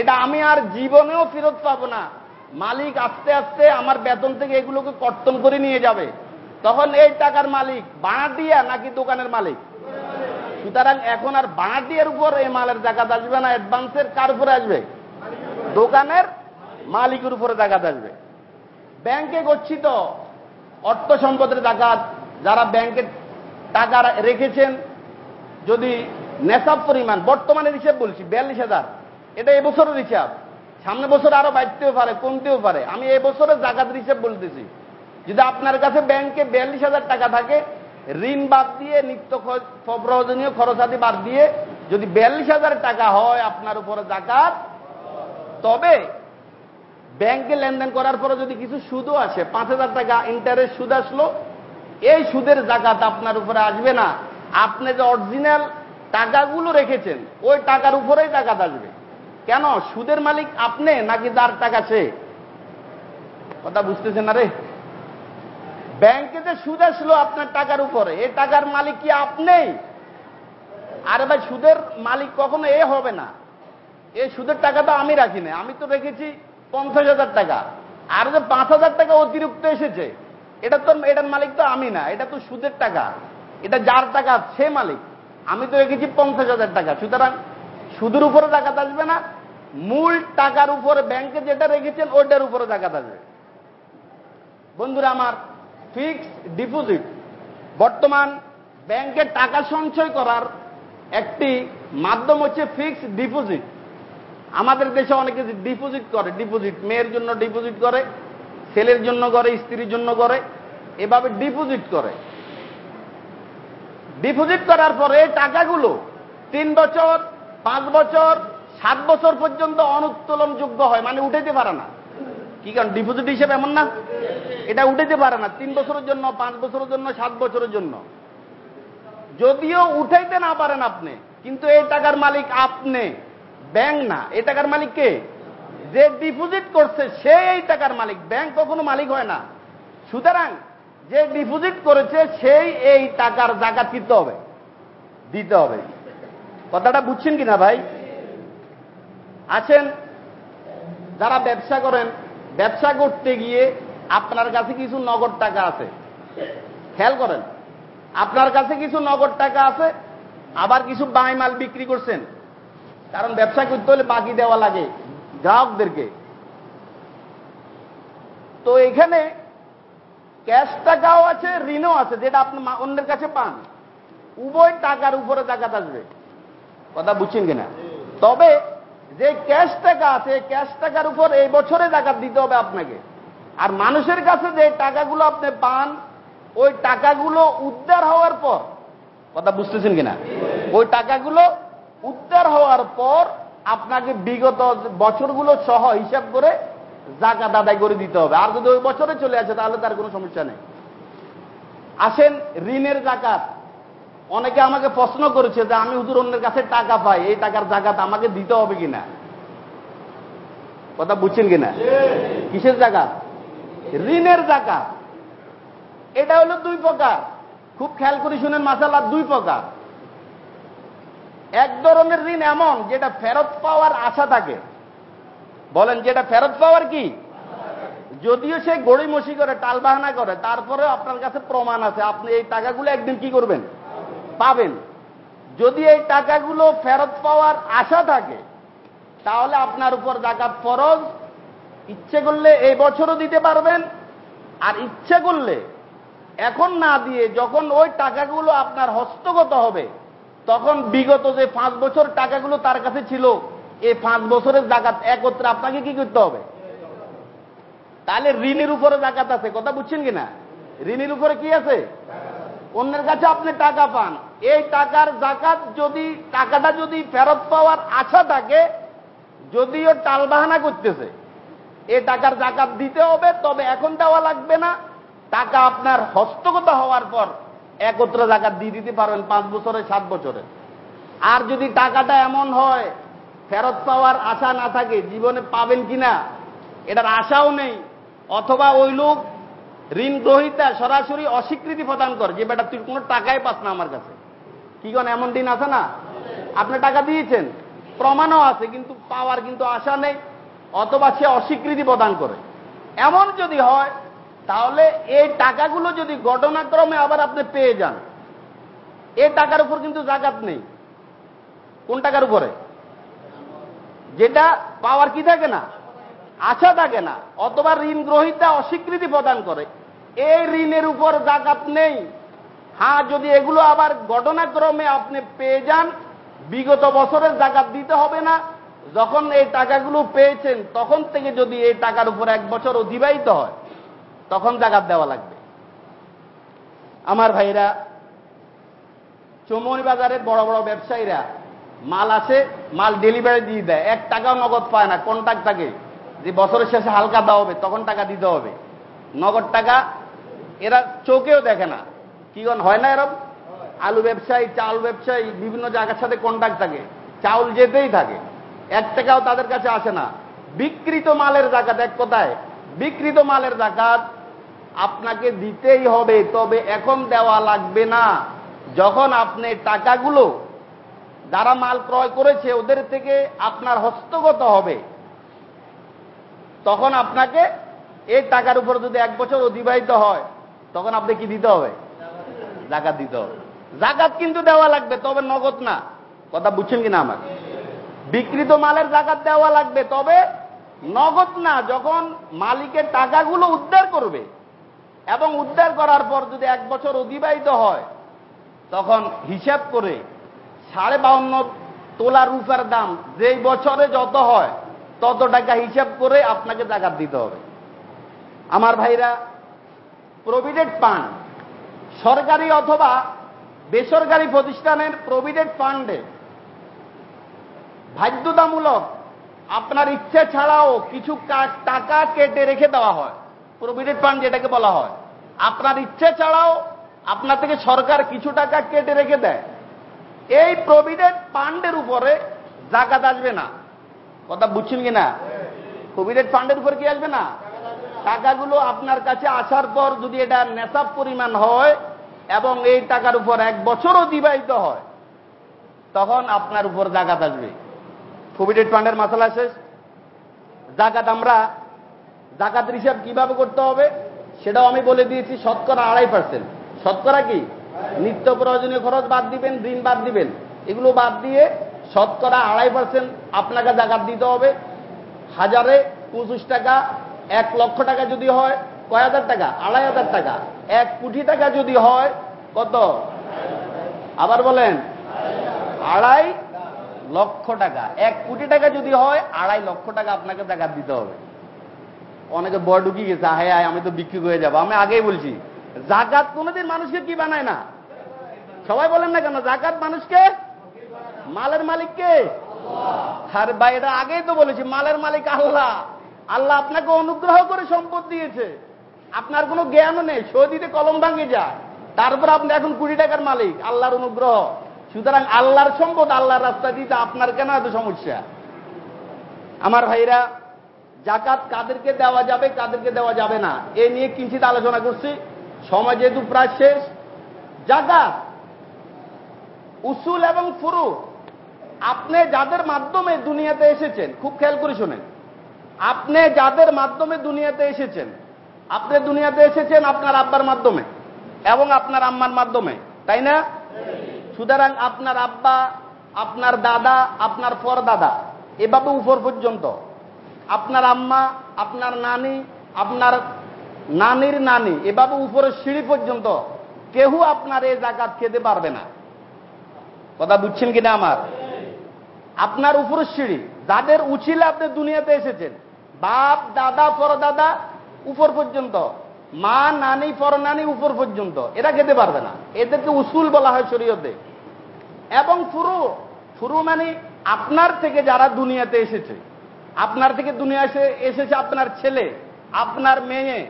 এটা আমি আর জীবনেও ফেরত পাবো না। মালিক আস্তে আস্তে আমার বেতন থেকে এগুলোকে কর্তন করে নিয়ে যাবে। তখন এই টাকার মালিক বানাটিয়া নাকি দোকানের মালিক? সুতরাং এখন আর বানাটিয়ার উপর এই মালের জাকাত আসবে না, অ্যাডভান্সের কার উপরে আসবে? দোকানের মালিকের উপরে জাকাত আসবে। ব্যাংকে গচ্ছিত অর্থ সম্পদের জাকাত যারা ব্যাংকে টাকা রেখেছেন যদি নেশাব পরিমাণ, বর্তমানে হিসেব বলছি, বিয়াল্লিশ হাজার। এটা এবছরের হিসাব। সামনে বছর আরও বাড়তেও পারে, কমতেও পারে। আমি এবছরের জাকাতের হিসেব বলতেছি। যদি আপনার কাছে ব্যাংকে বিয়াল্লিশ হাজার টাকা থাকে, ঋণ বাদ দিয়ে, নিত্য প্রয়োজনীয় খরচাদি বাদ দিয়ে, যদি বিয়াল্লিশ হাজার টাকা হয় আপনার উপরে জাকাত, তবে ব্যাংকে লেনদেন করার পরে যদি কিছু সুদও আসে, পাঁচ হাজার টাকা ইন্টারেস্ট সুদ আসলো, এই সুদের জাকাত আপনার উপরে আসবে না। আপনি যে অরিজিনাল টাকাগুলো রেখেছেন, ওই টাকার উপরেই টাকা আসবে কেন? সুদের মালিক আপনি নাকি যার টাকা সে? কথা বুঝতেছেন না রে? ব্যাংকে যে সুদ আসলো আপনার টাকার উপরে এই টাকার মালিক কি আপনি? আরে ভাই, সুদের মালিক কখনো এ হবে না। এই সুদের টাকা তো আমি রাখি না আমি তো রেখেছি পঞ্চাশ হাজার টাকা। আর যে পাঁচ হাজার টাকা অতিরিক্ত এসেছে, এটা তো, এটার মালিক তো আমি না। এটা তো সুদের টাকা। এটা যার টাকা, সে মালিক। আমি তো রেখেছি পঞ্চাশ হাজার টাকা। সুতরাং সুদের উপরে টাকা আসবে না। মূল টাকার উপরে, ব্যাংকে যেটা রেখেছেন, ওইটার উপরে টাকা আসবে। বন্ধুরা, আমার ফিক্স ডিপোজিট বর্তমান ব্যাংকে টাকা সঞ্চয় করার একটি মাধ্যম হচ্ছে ফিক্সড ডিপোজিট আমাদের দেশে অনেকে ডিপোজিট করে ডিপোজিট মেয়ের জন্য ডিপোজিট করে, ছেলের জন্য করে, স্ত্রীর জন্য করে, এভাবে ডিপোজিট করে। ডিপোজিট করার পরে টাকাগুলো তিন বছর, পাঁচ বছর, সাত বছর পর্যন্ত অনুত্তোলনযোগ্য হয় মানে উঠাইতে পারে না। কি কারণ, ডিপোজিট হিসেবে এমন না? এটা উঠাইতে পারে না, তিন বছরের জন্য, পাঁচ বছরের জন্য, সাত বছরের জন্য। যদিও উঠাইতে না পারেন আপনি, কিন্তু এই টাকার মালিক আপনি, ব্যাংক না। এই টাকার মালিক কে? যে ডিপোজিট করছে, সে এই টাকার মালিক। ব্যাংক কখনো মালিক হয় না। সুতরাং যে ডিপোজিট করেছে, সেই এই টাকার জায়গা দিতে হবে। দিতে হবে। কথাটা বুঝছেন কিনা ভাই? আছেন? যারা ব্যবসা করেন, ব্যবসা করতে গিয়ে আপনার কাছে কিছু নগদ টাকা আছে। খেয়াল করেন, আপনার কাছে কিছু নগদ টাকা আছে, আবার কিছু বাই মাল বিক্রি করছেন। কারণ ব্যবসা করতে হলে বাকি দেওয়া লাগে, গ্রাহকদেরকে। তো এখানে ক্যাশ টাকাও আছে, ঋণও আছে, যেটা আপনি অন্যের কাছে পান। উভয় টাকার উপরে জাকাত আসবে। কথা বুঝছেন কিনা? তবে যে ক্যাশ টাকা আছে, ক্যাশ টাকার উপর এই বছরে জাকাত দিতে হবে আপনাকে। আর মানুষের কাছে যে টাকাগুলো আপনি পান, ওই টাকাগুলো উদ্ধার হওয়ার পর, কথা বুঝতেছেন কিনা? ওই টাকাগুলো উদ্ধার হওয়ার পর আপনাকে বিগত বছরগুলো সহ হিসাব করে জাকাত আদায় করে দিতে হবে। আর যদি ওই বছরে চলে আসে, তাহলে তার কোনো সমস্যা নেই। আসেন, ঋণের জাকাত। অনেকে আমাকে প্রশ্ন করেছে যে, আমি হুজুর অন্যের কাছে টাকা পাই, এই টাকার জাকাত আমাকে দিতে হবে কিনা? কথা বুঝছেন কিনা? কিসের জাকাত? ঋণের জাকাত। এটা হলো দুই প্রকার। খুব খেয়াল করে শুনেন মাসালা দুই প্রকার। এক ধরনের ঋণ এমন, যেটা ফেরত পাওয়ার আশা থাকে। বলেন যে এটা ফেরত পাওয়ার কি? যদিও সে গড়িমসি করে, টালবাহানা করে তারপরে আপনার কাছে প্রমাণ আছে। আপনি এই টাকাগুলো একদিন কি করবেন? পাবেন। যদি এই টাকাগুলো ফেরত পাওয়ার আশা থাকে, তাহলে আপনার উপর জাকাত ফরজ। ইচ্ছে করলে এই বছরও দিতে পারবেন। আর ইচ্ছে করলে এখন না দিয়ে যখন ওই টাকাগুলো আপনার হস্তগত হবে, তখন বিগত যে পাঁচ বছর টাকাগুলো তার কাছে ছিল এই পাঁচ বছরের জাকাত একত্রে আপনাকে কি করতে হবে? তাহলে ঋণের উপরে জাকাত আছে, কথা বুঝছেন কিনা? ঋণের উপরে কি আছে? অন্যের কাছে আপনি টাকা পান। এই টাকার জাকাত যদি, টাকাটা যদি ফেরত পাওয়ার আশা থাকে, যদিও টালবাহানা করতেছে এই টাকার জাকাত দিতে হবে, তবে এখন দেওয়া লাগবে না। টাকা আপনার হস্তগত হওয়ার পর একত্রে জাকাত দিয়ে দিতে পারবেন পাঁচ বছরে, সাত বছরে। আর যদি টাকাটা এমন হয় ফেরত পাওয়ার আশা না থাকে, জীবনে পাবেন কিনা, এটার আশাও নেই। অথবা ওই লোক ঋণ গ্রহিতা সরাসরি অস্বীকৃতি প্রদান করে, যে বেটা, তুই কোনো টাকাই পাস না আমার কাছে। কি কোন এমন দিন আছে না? আপনি টাকা দিয়েছেন, প্রমাণও আছে, কিন্তু পাওয়ার কিন্তু আশা নেই, অথবা সে অস্বীকৃতি প্রদান করে। এমন যদি হয়, তাহলে এই টাকাগুলো যদি ঘটনাক্রমে আবার আপনি পেয়ে যান, এই টাকার উপর কিন্তু জাকাত নেই। কোন টাকার উপরে? যেটা পাওয়ার কি থাকে না? আশা থাকে না। অথবা ঋণ গ্রহিতা অস্বীকৃতি প্রদান করে। এই ঋণের উপর জাকাত নেই। হ্যাঁ যদি এগুলো আবার ঘটনাক্রমে আপনি পেয়ে যান, বিগত বছরের জাকাত দিতে হবে না। যখন এই টাকাগুলো পেয়েছেন, তখন থেকে যদি এই টাকার উপর এক বছর অতিবাহিত হয়, তখন জাকাত দেওয়া লাগবে। আমার ভাইরা, চৌমনি বাজারের বড় বড় ব্যবসায়ীরা মাল আছে, মাল ডেলিভারি দিয়ে দেয়। এক টাকাও নগদ পায় না কন্ট্যাক্ট থাকে। যে বছরের শেষে হালকা দেওয়া হবে, তখন টাকা দিতে হবে। নগদ টাকা এরা চোখেও দেখে না। কি হয় না এরম আলু ব্যবসায়ী, চাল ব্যবসায়ী, বিভিন্ন জায়গার সাথে কন্ট্যাক্ট থাকে। চাউল যেতেই থাকে। এক টাকাও তাদের কাছে আসে না। বিকৃত মালের জাকাত, এক কথায় বিকৃত মালের জাকাত আপনাকে দিতেই হবে, তবে এখন দেওয়া লাগবে না। যখন আপনি টাকাগুলো যারা মাল ক্রয় করেছে, ওদের থেকে আপনার হস্তগত হবে। তখন আপনাকে এই টাকার উপর যদি এক বছর অতিবাহিত হয়, তখন আপনি কি দিতে হবে? জাকাত দিতে হবে। জাকাত কিন্তু দেওয়া লাগবে, তবে নগদ না। কথা বুঝছেন কিনা আমার? বিকৃত মালের জাকাত দেওয়া লাগবে, তবে নগদ না, যখন মালিকের টাকাগুলো উদ্ধার করবে। এবং উদ্ধার করার পর যদি এক বছর অতিবাহিত হয়, তখন হিসাব করে সাড়ে বাউন্ন তোলা রূপার দাম যেই বছরে যত হয়, তত টাকা হিসাব করে আপনাকে জাকাত দিতে হবে। আমার ভাইরা প্রভিডেন্ট ফান্ড সরকারি অথবা বেসরকারি প্রতিষ্ঠানের প্রভিডেন্ট ফান্ডে বাধ্যতামূলক আপনার ইচ্ছে ছাড়াও কিছু টাকা কেটে রেখে দেওয়া হয়। প্রভিডেন্ট ফান্ড যেটাকে বলা হয়। আপনার ইচ্ছে ছাড়াও আপনার থেকে সরকার কিছু টাকা কেটে রেখে দেয়। এই প্রভিডেন্ট ফান্ডের উপরে জাকাত আসবে না। কথা বুঝছেন কিনা? প্রভিডেন্ট ফান্ডের উপর কি আসবে না? টাকাগুলো আপনার কাছে আসার পর যদি এটা নেশাব পরিমাণ হয় এবং এই টাকার উপর এক বছর অতিবাহিত হয়, তখন আপনার উপর জাকাত আসবে। প্রভিডেন্ট ফান্ডের মশলা শেষ। জাকাত আমরা, জাকাতের হিসাব কীভাবে করতে হবে সেটাও আমি বলে দিয়েছি শতকরা আড়াই পার্সেন্ট শতকরা কি? নিত্য প্রয়োজনীয় খরচ বাদ দিবেন, ঋণ বাদ দিবেন। এগুলো বাদ দিয়ে শতকরা আড়াই পার্সেন্ট আপনাকে জাকাত দিতে হবে। হাজারে পঁচিশ টাকা, এক লক্ষ টাকা যদি হয়, কয় হাজার টাকা? আড়াই হাজার টাকা। এক কোটি টাকা যদি হয়, কত? আবার বলেন, আড়াই লক্ষ টাকা। এক কোটি টাকা যদি হয়, আড়াই লক্ষ টাকা আপনাকে জাকাত দিতে হবে। অনেকে বড় ঢুকি গেছে হায় হায় আমি তো বিক্রি হয়ে যাব। আমি আগেই বলছি জাকাত কোনোদিন মানুষকে কি বানায় না? সবাই বলেন না কেন, জাকাত মানুষকে? মালের মালিককে? আর ভাই, এটা আগেই তো বলেছি, মালের মালিক আল্লাহ। আল্লাহ আপনাকে অনুগ্রহ করে সম্পদ দিয়েছে। আপনার কোনো জ্ঞানও নেই, সৌদিতে কলম ভাঙে যায়। তারপর আপনি এখন কুড়ি টাকার মালিক, আল্লাহর অনুগ্রহ। সুতরাং আল্লাহর সম্পদ আল্লাহর রাস্তা দিতে আপনার কেন এত সমস্যা? আমার ভাইরা, জাকাত কাদেরকে দেওয়া যাবে, কাদেরকে দেওয়া যাবে না। এ নিয়ে কিঞ্চিত আলোচনা করছি। সময় যেহেতু প্রায় শেষ জাকাত, উসুল এবং ফুরু আপনি যাদের মাধ্যমে দুনিয়াতে এসেছেন, খুব খেয়াল করে শোনেন। আপনি যাদের মাধ্যমে দুনিয়াতে এসেছেন, আপনি দুনিয়াতে এসেছেন আপনার আব্বার মাধ্যমে এবং আপনার আম্মার মাধ্যমে, তাই না? সুতরাং আপনার আব্বা, আপনার দাদা, আপনার পর দাদা এভাবে উপর পর্যন্ত। আপনার আম্মা, আপনার নানি, আপনার নানির নানি, এভাবে উপরের সিঁড়ি পর্যন্ত কেউ আপনার এই জাকাত খেতে পারবে না। কথা বুঝছেন কিনা আমার? আপনার উপরের সিঁড়ি, যাদের উচিলে আপনি দুনিয়াতে এসেছেন, বাপ, দাদা, পরদাদা, উপর পর্যন্ত, মা, নানি পর নানি উপর পর্যন্ত, এরা খেতে পারবে না। এদেরকে উসুল বলা হয় শরীয়তে। এবং ফুরু ফুরু মানে আপনার থেকে যারা দুনিয়াতে এসেছে, আপনার থেকে দুনিয়া এসে এসেছে আপনার ছেলে, আপনার মেয়ে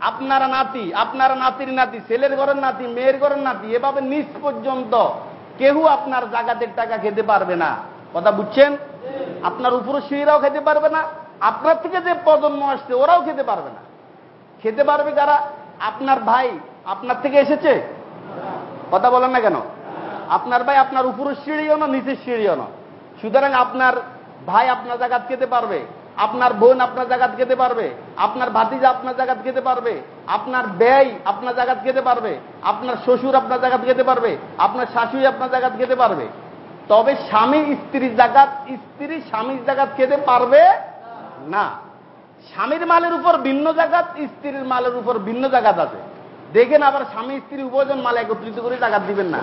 আপনার নাতি, আপনার নাতির নাতি, ছেলের ঘরের নাতি, মেয়ের ঘরের নাতি, এভাবে নিচ পর্যন্ত কেউ আপনার জাগাতের টাকা খেতে পারবে না। কথা বুঝছেন? আপনার উপর সিঁড়িরাও খেতে পারবে না, আপনার থেকে যে প্রজন্ম আসছে ওরাও খেতে পারবে না। খেতে পারবে যারা আপনার ভাই আপনার থেকে এসেছে? কথা বলেন না কেন? আপনার ভাই আপনার উপরের সিঁড়িও না, নিচের সিঁড়িও না। সুতরাং আপনার ভাই আপনার জায়গাত খেতে পারবে। আপনার বোন আপনার জায়গাত খেতে পারবে, আপনার ভাতিজা আপনার জায়গাত খেতে পারবে, আপনার ব্যয় আপনার জায়গাত খেতে পারবে, আপনার শ্বশুর আপনার জায়গাত খেতে পারবে, আপনার শাশুড়ি আপনার জায়গাত খেতে পারবে। তবে স্বামী স্ত্রীর জায়গাত, স্ত্রী স্বামীর জায়গাত খেতে পারবে না। স্বামীর মালের উপর ভিন্ন জায়গাত, স্ত্রীর মালের উপর ভিন্ন জায়গাত আছে। দেখেন আবার স্বামী স্ত্রী উভয়জন মাল একত্রিত করে জায়গাত দিবেন না।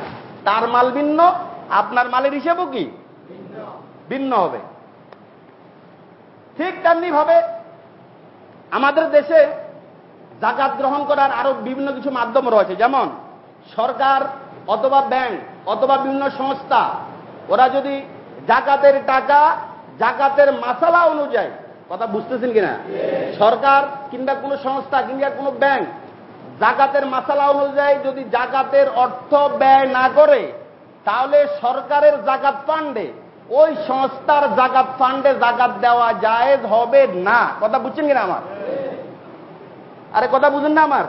তার মাল ভিন্ন, আপনার মালের হিসেবও কি? ভিন্ন হবে। ঠিক তেমনি ভাবে আমাদের দেশে জাকাত গ্রহণ করার আরও বিভিন্ন কিছু মাধ্যম রয়েছে। যেমন সরকার অথবা ব্যাংক অথবা বিভিন্ন সংস্থা, ওরা যদি জাকাতের টাকা, জাকাতের মাসালা অনুযায়ী, কথা বুঝতেছেন কিনা? সরকার কিংবা কোনো সংস্থা কিংবা কোনো ব্যাংক জাকাতের মাসালা অনুযায়ী যদি জাকাতের অর্থ ব্যয় না করে, তাহলে সরকারের জাকাত ফান্ডে ওই সংস্থার জাকাত ফান্ডে জাকাত দেওয়া জায়েজ হবে না। কথা বুঝছেন কিনা আমার? আরে কথা বুঝেন না আমার?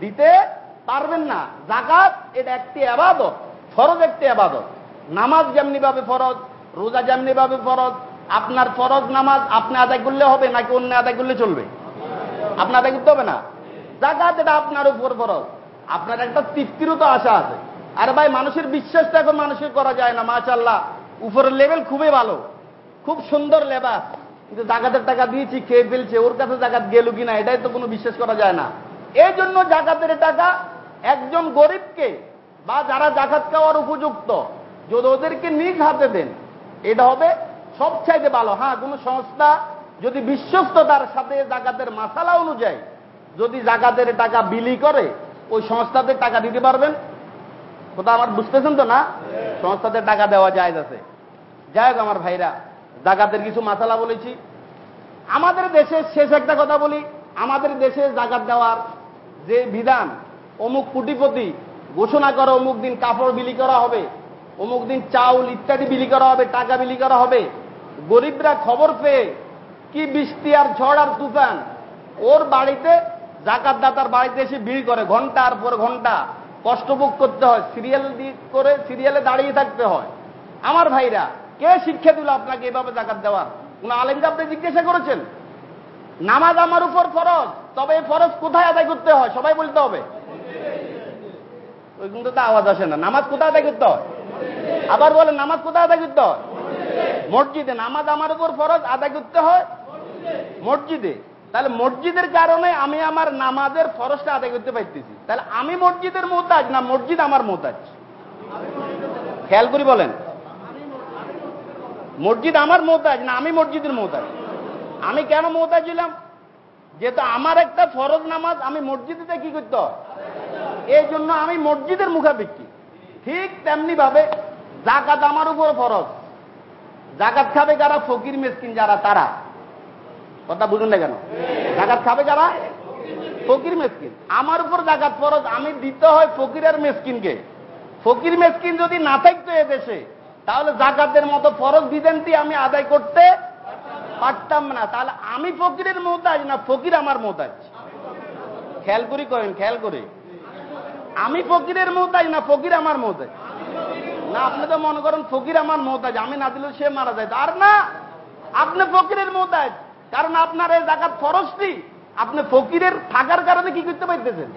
দিতে পারবেন না। জাকাত, এটা একটি আবাদত, ফরজ একটি আবাদত। নামাজ যেমনি ভাবে ফরজ, রোজা যেমনি ভাবে ফরজ, আপনার ফরজ নামাজ আপনি আদায় করলে হবে নাকি অন্য আদায় করলে চলবে? আপনি আদায় করতে হবে না? জাকাত এটা আপনার উপর ফরজ। আপনার একটা তৃপ্তিরও তো আশা আছে। আরে ভাই, মানুষের বিশ্বাসটা এখন মানুষের করা যায় না মাশাল্লাহ উপরের লেভেল খুবই ভালো। খুব সুন্দর লেবাস। কিন্তু জাকাতের টাকা দিয়েছি খেয়ে ফেলছে, ওর কাছে জাকাত গেল কিনা, এটাই তো কোনো বিশ্বাস করা যায় না। এই জন্য জাকাতের টাকা একজন গরিবকে বা যারা জাকাত খাওয়ার উপযুক্ত, যদি ওদেরকে নিজ হাতে দেন, এটা হবে সবচাইতে ভালো। হ্যাঁ কোনো সংস্থা যদি বিশ্বস্ততার সাথে জাকাতের মাসালা অনুযায়ী যদি জাকাতের টাকা বিলি করে, ওই সংস্থাদের টাকা দিতে পারবেন। কোথাও আমার বুঝতেছেন তো না? সংস্থাতে টাকা দেওয়া যায় আছে। যাই হোক আমার ভাইরা, জাকাতের কিছু মাসালা বলেছি। আমাদের দেশে শেষ একটা কথা বলি, আমাদের দেশে জাকাত দেওয়ার যে বিধান, অমুক কুটিপতি ঘোষণা করে অমুক দিন কাপড় বিলি করা হবে, অমুক দিন চাউল ইত্যাদি বিলি করা হবে, টাকা বিলি করা হবে। গরিবরা খবর পেয়ে কি বৃষ্টি আর ঝড় আর তুফান, ওর বাড়িতে জাকাত দাতার বাড়িতে এসে ভিড় করে, ঘণ্টার পর ঘণ্টা। কষ্ট ভোগ করতে হয় সিরিয়াল করে সিরিয়ালে দাঁড়িয়ে থাকতে হয়। আমার ভাইরা, কে শিক্ষা দিল আপনাকে এভাবে জাকাত দেওয়ার? কোন আলেমকে আপনি জিজ্ঞাসা করেছেন? নামাজ আমার উপর ফরজ, তবে এই ফরজ কোথায় আদায় করতে হয়? সবাই বলতে হবে। ওই কিন্তু তো আওয়াজ আসে না। নামাজ কোথায় আদায় করতে হয়? আবার বলে নামাজ কোথায় আদায় করতে হয়? মসজিদে। নামাজ আমার উপর ফরজ আদায় করতে হয়? মসজিদে। তাহলে মসজিদের কারণে আমি আমার নামাজের ফরজটা আদায় করতে পারতেছি। তাহলে আমি মসজিদের মোতাজ না মসজিদ আমার মোতাজ খেয়াল করি বলেন। মসজিদ আমার মোতাজ না আমি মসজিদের মোতাজ আমি কেন মোতাজ ছিলাম যেহেতু আমার একটা ফরজ নামাজ আমি মসজিদে কি করতে এই জন্য আমি মসজিদের মুখাপেক্ষি। ঠিক তেমনি ভাবে জাকাত আমার উপর ফরজ। জাকাত খাবে যারা ফকির, মেসকিন যারা, তারা। কথা বুঝুন না কেন? জাকাত খাবে যারা? ফকির মেসকিন। আমার উপর জাকাত ফরজ, আমি দিতে হয় ফকির আর মেসকিনকে। ফকির মেসকিন যদি না থাকতো দেশে, তাহলে জাকাতের মতো ফরজ বিধানটি আমি আদায় করতে পারতাম না। তাহলে আমি ফকিরের মোতাজ না ফকির আমার মোতাজ খেয়াল করি করেন খেয়াল করে। আমি ফকিরের মোতাজ না ফকির আমার মোতাজ না, আপনি তো মনে করেন ফকির আমার মোতাজ আমি না দিলে সে মারা যায়। আর না, আপনি ফকিরের মোতাজ কারণ আপনার এই জাকাত ফরজটি, আপনি ফকিরের থাকার কারণে কি করতে পারতেছেন?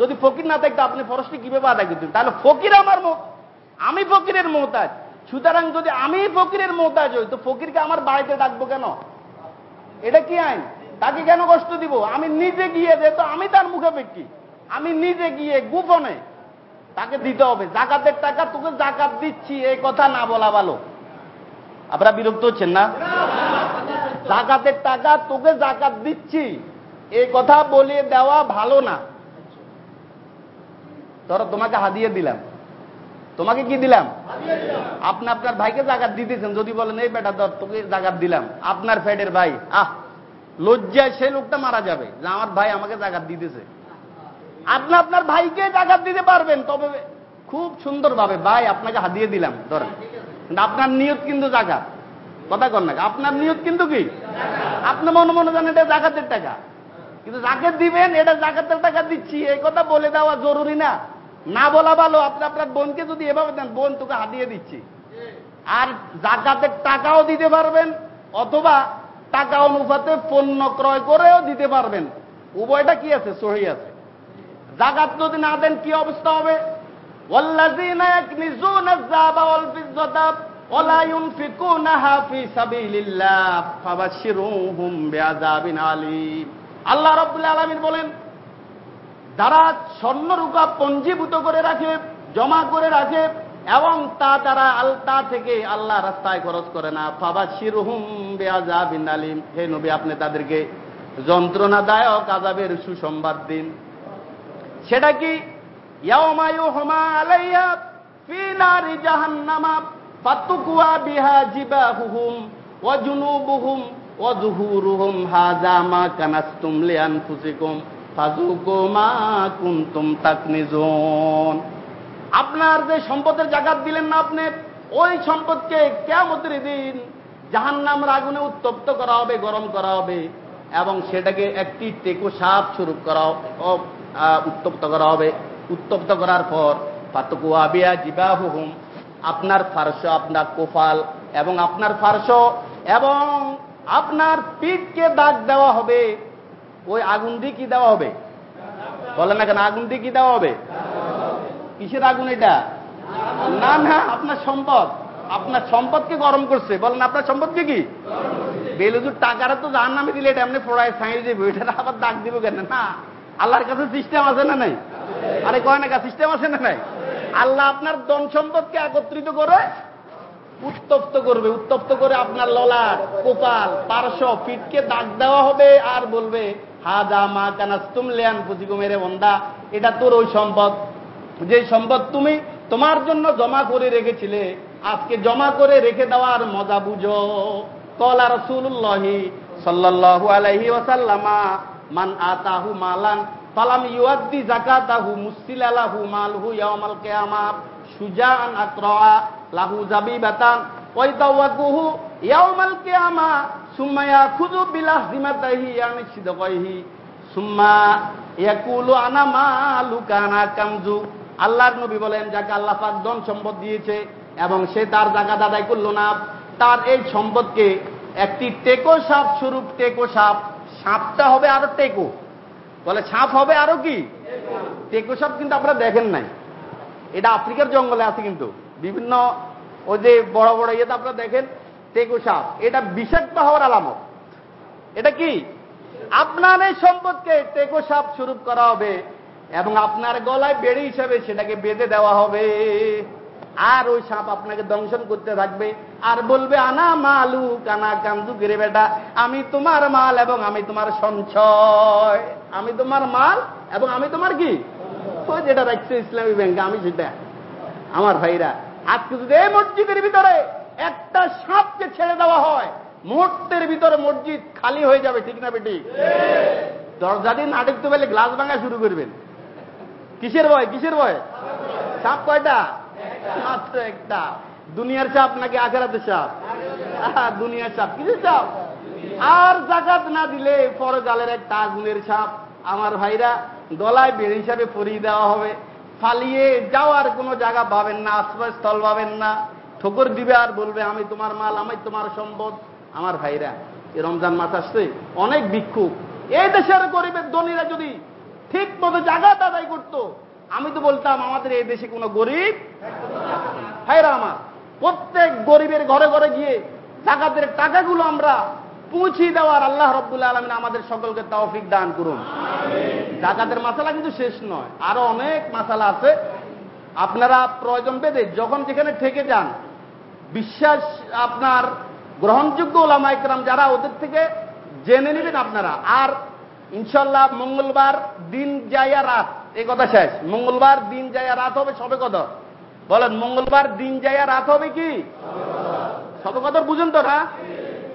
যদি ফকির না থাকতো, আপনি ফরজটি কীভাবে আদায় করতেন? তাহলে ফকির আমার আমি ফকিরের মোহতাজ। সুতরাং যদি আমি ফকিরের মোহতাজ হই, তো ফকিরকে আমার বাড়িতে ডাকবো কেন? এটা কি আইন? তাকে কেন কষ্ট দিব? আমি নিজে গিয়ে, যেহেতু আমি তার মুখে ব্যক্তি আমি নিজে গিয়ে গোপনে তাকে দিতে হবে। জাকাতের টাকা তোকে জাকাত দিচ্ছি, এই কথা না বলা ভালো। আপনারা বিরক্ত হচ্ছেন না? জাকাতের টাকা তোকে জাকাত দিচ্ছি। এই কথা বলিয়ে দেওয়া ভালো না। ধরো তোমাকে হাদিয়ে দিলাম। তোমাকে কি দিলাম? আপনি আপনার ভাইকে জাগাত দিতেছেন যদি বলেন এই বেটা ধর তোকে জাগাত দিলাম। আপনার ফ্যাডের ভাই আহ লজ্জায় সেই লোকটা মারা যাবে যে আমার ভাই আমাকে জাগাত দিতেছে। আপনি আপনার ভাইকে জাগাত দিতে পারবেন তবে খুব সুন্দরভাবে ভাই আপনাকে হাদিয়ে দিলাম ধরেন কিন্তু আপনার নিয়ত কিন্তু জাগাত কথা কর না, আপনার নিয়ত কিন্তু কি? আপনি মনে মনে জানেন এটা জাকাতের টাকা। কিন্তু যাকে দিবেন, এটা জাকাতের টাকা দিচ্ছি, এই কথা বলে দেওয়া জরুরি না। না বলা ভালো, আপনি আপনার বোনকে যদি এভাবে দেন, বোন তোকে হাতিয়ে দিচ্ছি। আর জাকাতের টাকাও দিতে পারবেন, অথবা টাকা অনুপাতে পণ্য ক্রয় করেও দিতে পারবেন। উভয়টা কি আছে? সহি আছে। জাকাত যদি না দেন, কি অবস্থা হবে? আল্লাহ রব্বুল আলমিন বলেন তারা স্বর্ণরূপা পঞ্জীভূত করে রাখে, জমা করে রাখে, এবং তা তারা আলতা থেকে আল্লাহ রাস্তায় খরচ করে না ফাবা শিরহুম বেয়াজা বিন আলিম। হে নবী, আপনি তাদেরকে যন্ত্রণাদায়ক আজাবের সুসংবাদ দিন। সেটা কি? ইয়ামায়ু হমা আলাইয়া ফিনারি জাহান্নামা। ফাতুকুয়া বিহা জিবাহুহুম ওয়া জুনুবুহুম ওয়া যুহুরুহুম হাযা মা কানাস্তুম লিআনফুসিকুম ফাযুকু মা কুনতুম তাকনিজুন। আপনার যে সম্পদের জাগাত দিলেন না আপনি, ওই সম্পদকে কেমতের দিন জাহান্নামের আগুনে উত্তপ্ত করা হবে, গরম করা হবে এবং সেটাকে একটি টেকো সাপ স্বরূপ করা উত্তপ্ত করা হবে। উত্তপ্ত করার পর পাতকুয়া বিয়া জিবা হুম আপনার ফার্স, আপনার কোফাল এবং আপনার ফার্স এবং আপনার পিঠকে দাগ দেওয়া হবে। ওই আগুন দিয়ে কি দেওয়া হবে? বলেন না কেন, আগুন দিয়ে কি দেওয়া হবে? কিসের আগুন এটা? না না, আপনার সম্পদ। আপনার সম্পদকে গরম করছে। বলেন, আপনার সম্পদকে কি? বেলুজুর টাকাটা তো জাহান নামে দিলে এটা এমনি ফোড়ায় সাইয়ে দেবে। এটা আবার দাগ দিব কেন? না, আল্লাহর কাছে সিস্টেম আছে না নাই? আরে কয় না সিস্টেম আছে না নাই? আল্লাহ আপনার ধন সম্পদকে একত্রিত করে উত্তপ্ত করবে। উত্তপ্ত করে আপনার ললাট কোপাল, পার্শ্ব, পিঠকে দাগ দেওয়া হবে আর বলবে, হাজা মা কানাস্তুম লেয়ান পুজিকু মেরে বন্দা, এটা তোর ওই সম্পদ। যে সম্পদ তুমি তোমার জন্য জমা করে রেখেছিলে, আজকে জমা করে রেখে দেওয়ার মজা বুঝো। কলা রসুল্লাহি সাল্লাল্লাহু আলাইহি ওয়াসাল্লামা, মান আতাহু মালান ফালাম ইউয়াদ্দি যাকাতাহু মুসিলালাহু মালহু ইয়াউমাল কিয়ামাহ সুজান আকরা লাহু জাবিবাতান ওয়াইতাওয়াকুহু ইয়াউমাল কিয়ামা সুম্মা ইয়াখুযু বিলাহজিমাতাহি ইয়ানি সিদকাইহি সুম্মা ইয়াকুলু আনা মালুকা আনা কামজু। আল্লাহর নবী বলেন, যাকে আল্লাহ পাক ধন সম্পদ দিয়েছে এবং সে তার জাকাত আদায় করল না, তার এই সম্পদকে একটি টেকো সাপ স্বরূপ, টেকো সাপ, সাপটা হবে আরও টেকো। বলে সাপ হবে আরও কি? টেকো সাপ কিন্তু আপনারা দেখেন নাই। এটা আফ্রিকার জঙ্গলে আছে কিন্তু। বিভিন্ন ওই যে বড় বড় ইয়েতে আপনারা দেখেন, টেকো সাপ। এটা বিষাক্ত হওয়ার আলামত। এটা কি? আপনার এই সম্পদকে টেকো সাপ স্বরূপ করা হবে এবং আপনার গলায় বেড়ি হিসাবে সেটাকে বেঁধে দেওয়া হবে। আর ওই সাপ আপনাকে দংশন করতে থাকবে। আর বলবে, আনা মালু কানা কান্দু গিরে বেটা, আমি তোমার মাল এবং আমি তোমার সঞ্চয়। আমি তোমার মাল এবং আমি তোমার কি? ওই যেটা রাখছে ইসলামী ব্যাংকে, আমি সেটা। আমার ভাইরা, আজকে যদি এই মসজিদের ভিতরে একটা সাপকে ছেড়ে দেওয়া হয়, মুহূর্তের ভিতরে মসজিদ খালি হয়ে যাবে, ঠিক না বেটি? দরজা দিয়ে না দেখতে পেলে গ্লাস ভাঙা শুরু করবেন। কিসের ভয় কিসের ভয়? সাপ কয়টা? মাত্র একটা। দুনিয়ার চাপ নাকি আখেরাতে চাপ? দুনিয়ার চাপ। কিসের চাপ? আর জাকাত না দিলে পরকালের একটা আগুনের ছাপ। আমার ভাইরা গলায় বেড়ে হিসাবে পরিয়ে দেওয়া হবে। ফালিয়ে যাওয়ার কোনো জায়গা পাবেন না, আশ্রয়স্থল পাবেন না। ঠোকর দিবে আর বলবে, আমি তোমার মাল, আমি তোমার সম্পদ। আমার ভাইরা এই রমজান মাস আসছে, অনেক ভিক্ষুক। এই দেশের গরিবের ধনীরা যদি ঠিক মতো জায়গাটা আদায় করতো, আমি তো বলতাম, আমাদের এই দেশে কোনো গরিব ভাইরা আমার প্রত্যেক গরিবের ঘরে ঘরে গিয়ে জাকাতের টাকাগুলো আমরা পৌঁছে দেওয়ার আল্লাহ রব্বুল্লাহ আলমিন আমাদের সকলকে তৌফিক দান করুন। জাকাতের মাসালা কিন্তু শেষ নয় আরও অনেক মাসালা আছে। আপনারা প্রয়োজন পেতে যখন যেখানে থেকে যান বিশ্বাস আপনার গ্রহণযোগ্য ওলামা একরাম যারা ওদের থেকে জেনে নেবেন আপনারা। আর ইনশাল্লাহ মঙ্গলবার দিন যাইয়া রাত এই কথা শেষ। মঙ্গলবার দিন যাইয়া রাত হবে সবে কদর বলেন, মঙ্গলবার দিন যাইয়া রাত হবে কি? সবে কদর বুঝুন তো না?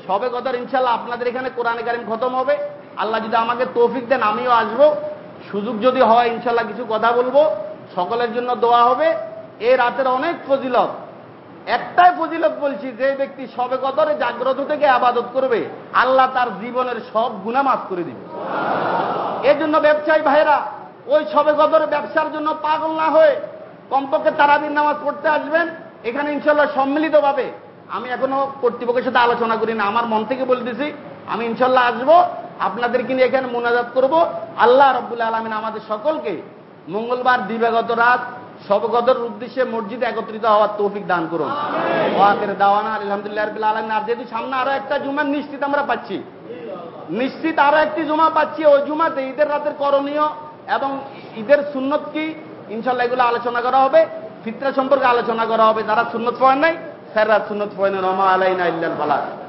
সবে কদর ইনশাল্লাহ আপনাদের এখানে কোরআন কারিম খতম হবে। আল্লাহ যদি আমাকে তৌফিক দেন, আমিও আসব। সুযোগ যদি হয় ইনশাল্লাহ কিছু কথা বলব। সকলের জন্য দোয়া হবে। এই রাতের অনেক ফজিলত। একটাই ফজিলত বলছি, যে ব্যক্তি সবে কদরে জাগ্রত থেকে আবাদত করবে, আল্লাহ তার জীবনের সব গুণা মাফ করে দিবে। এই জন্য ব্যবসায়ী ভাইরা ওই সবে গদর ব্যবসার জন্য পাগল না হয়ে কমপক্ষে তারাবির নামাজ পড়তে আসবেন। এখানে ইনশাল্লাহ সম্মিলিতভাবে আমি এখনও কর্তৃপক্ষের সাথে আলোচনা করি না আমার মন থেকে বলে দিছি আমি ইনশাল্লাহ আসব আপনাদেরকে নিয়ে এখানে মোনাজাত করব? আল্লাহ রব্বুল আলমিন আমাদের সকলকে মঙ্গলবার দিবাগত রাত সবগতর উদ্দেশ্যে মসজিদে একত্রিত হওয়ার তৌফিক দান করুন। ওয়াকের দাওয়ানা আলহামদুলিল্লাহ রবিল আলমিন। আর যেহেতু সামনে আরও একটা জুমার নিশ্চিত আমরা পাচ্ছি। নিশ্চিত আরও একটি জুমা পাচ্ছি ওই জুমাতে ঈদের রাতের করণীয় এবং ঈদের সুন্নত কি? ইনশাল্লাহ এগুলো আলোচনা করা হবে। ফিতরা সম্পর্কে আলোচনা করা হবে। যারা সুন্নত পয়েন নাই, স্যাররা সুন্নত পয়েন রমা আলাইনা ইল্লাল ফালাক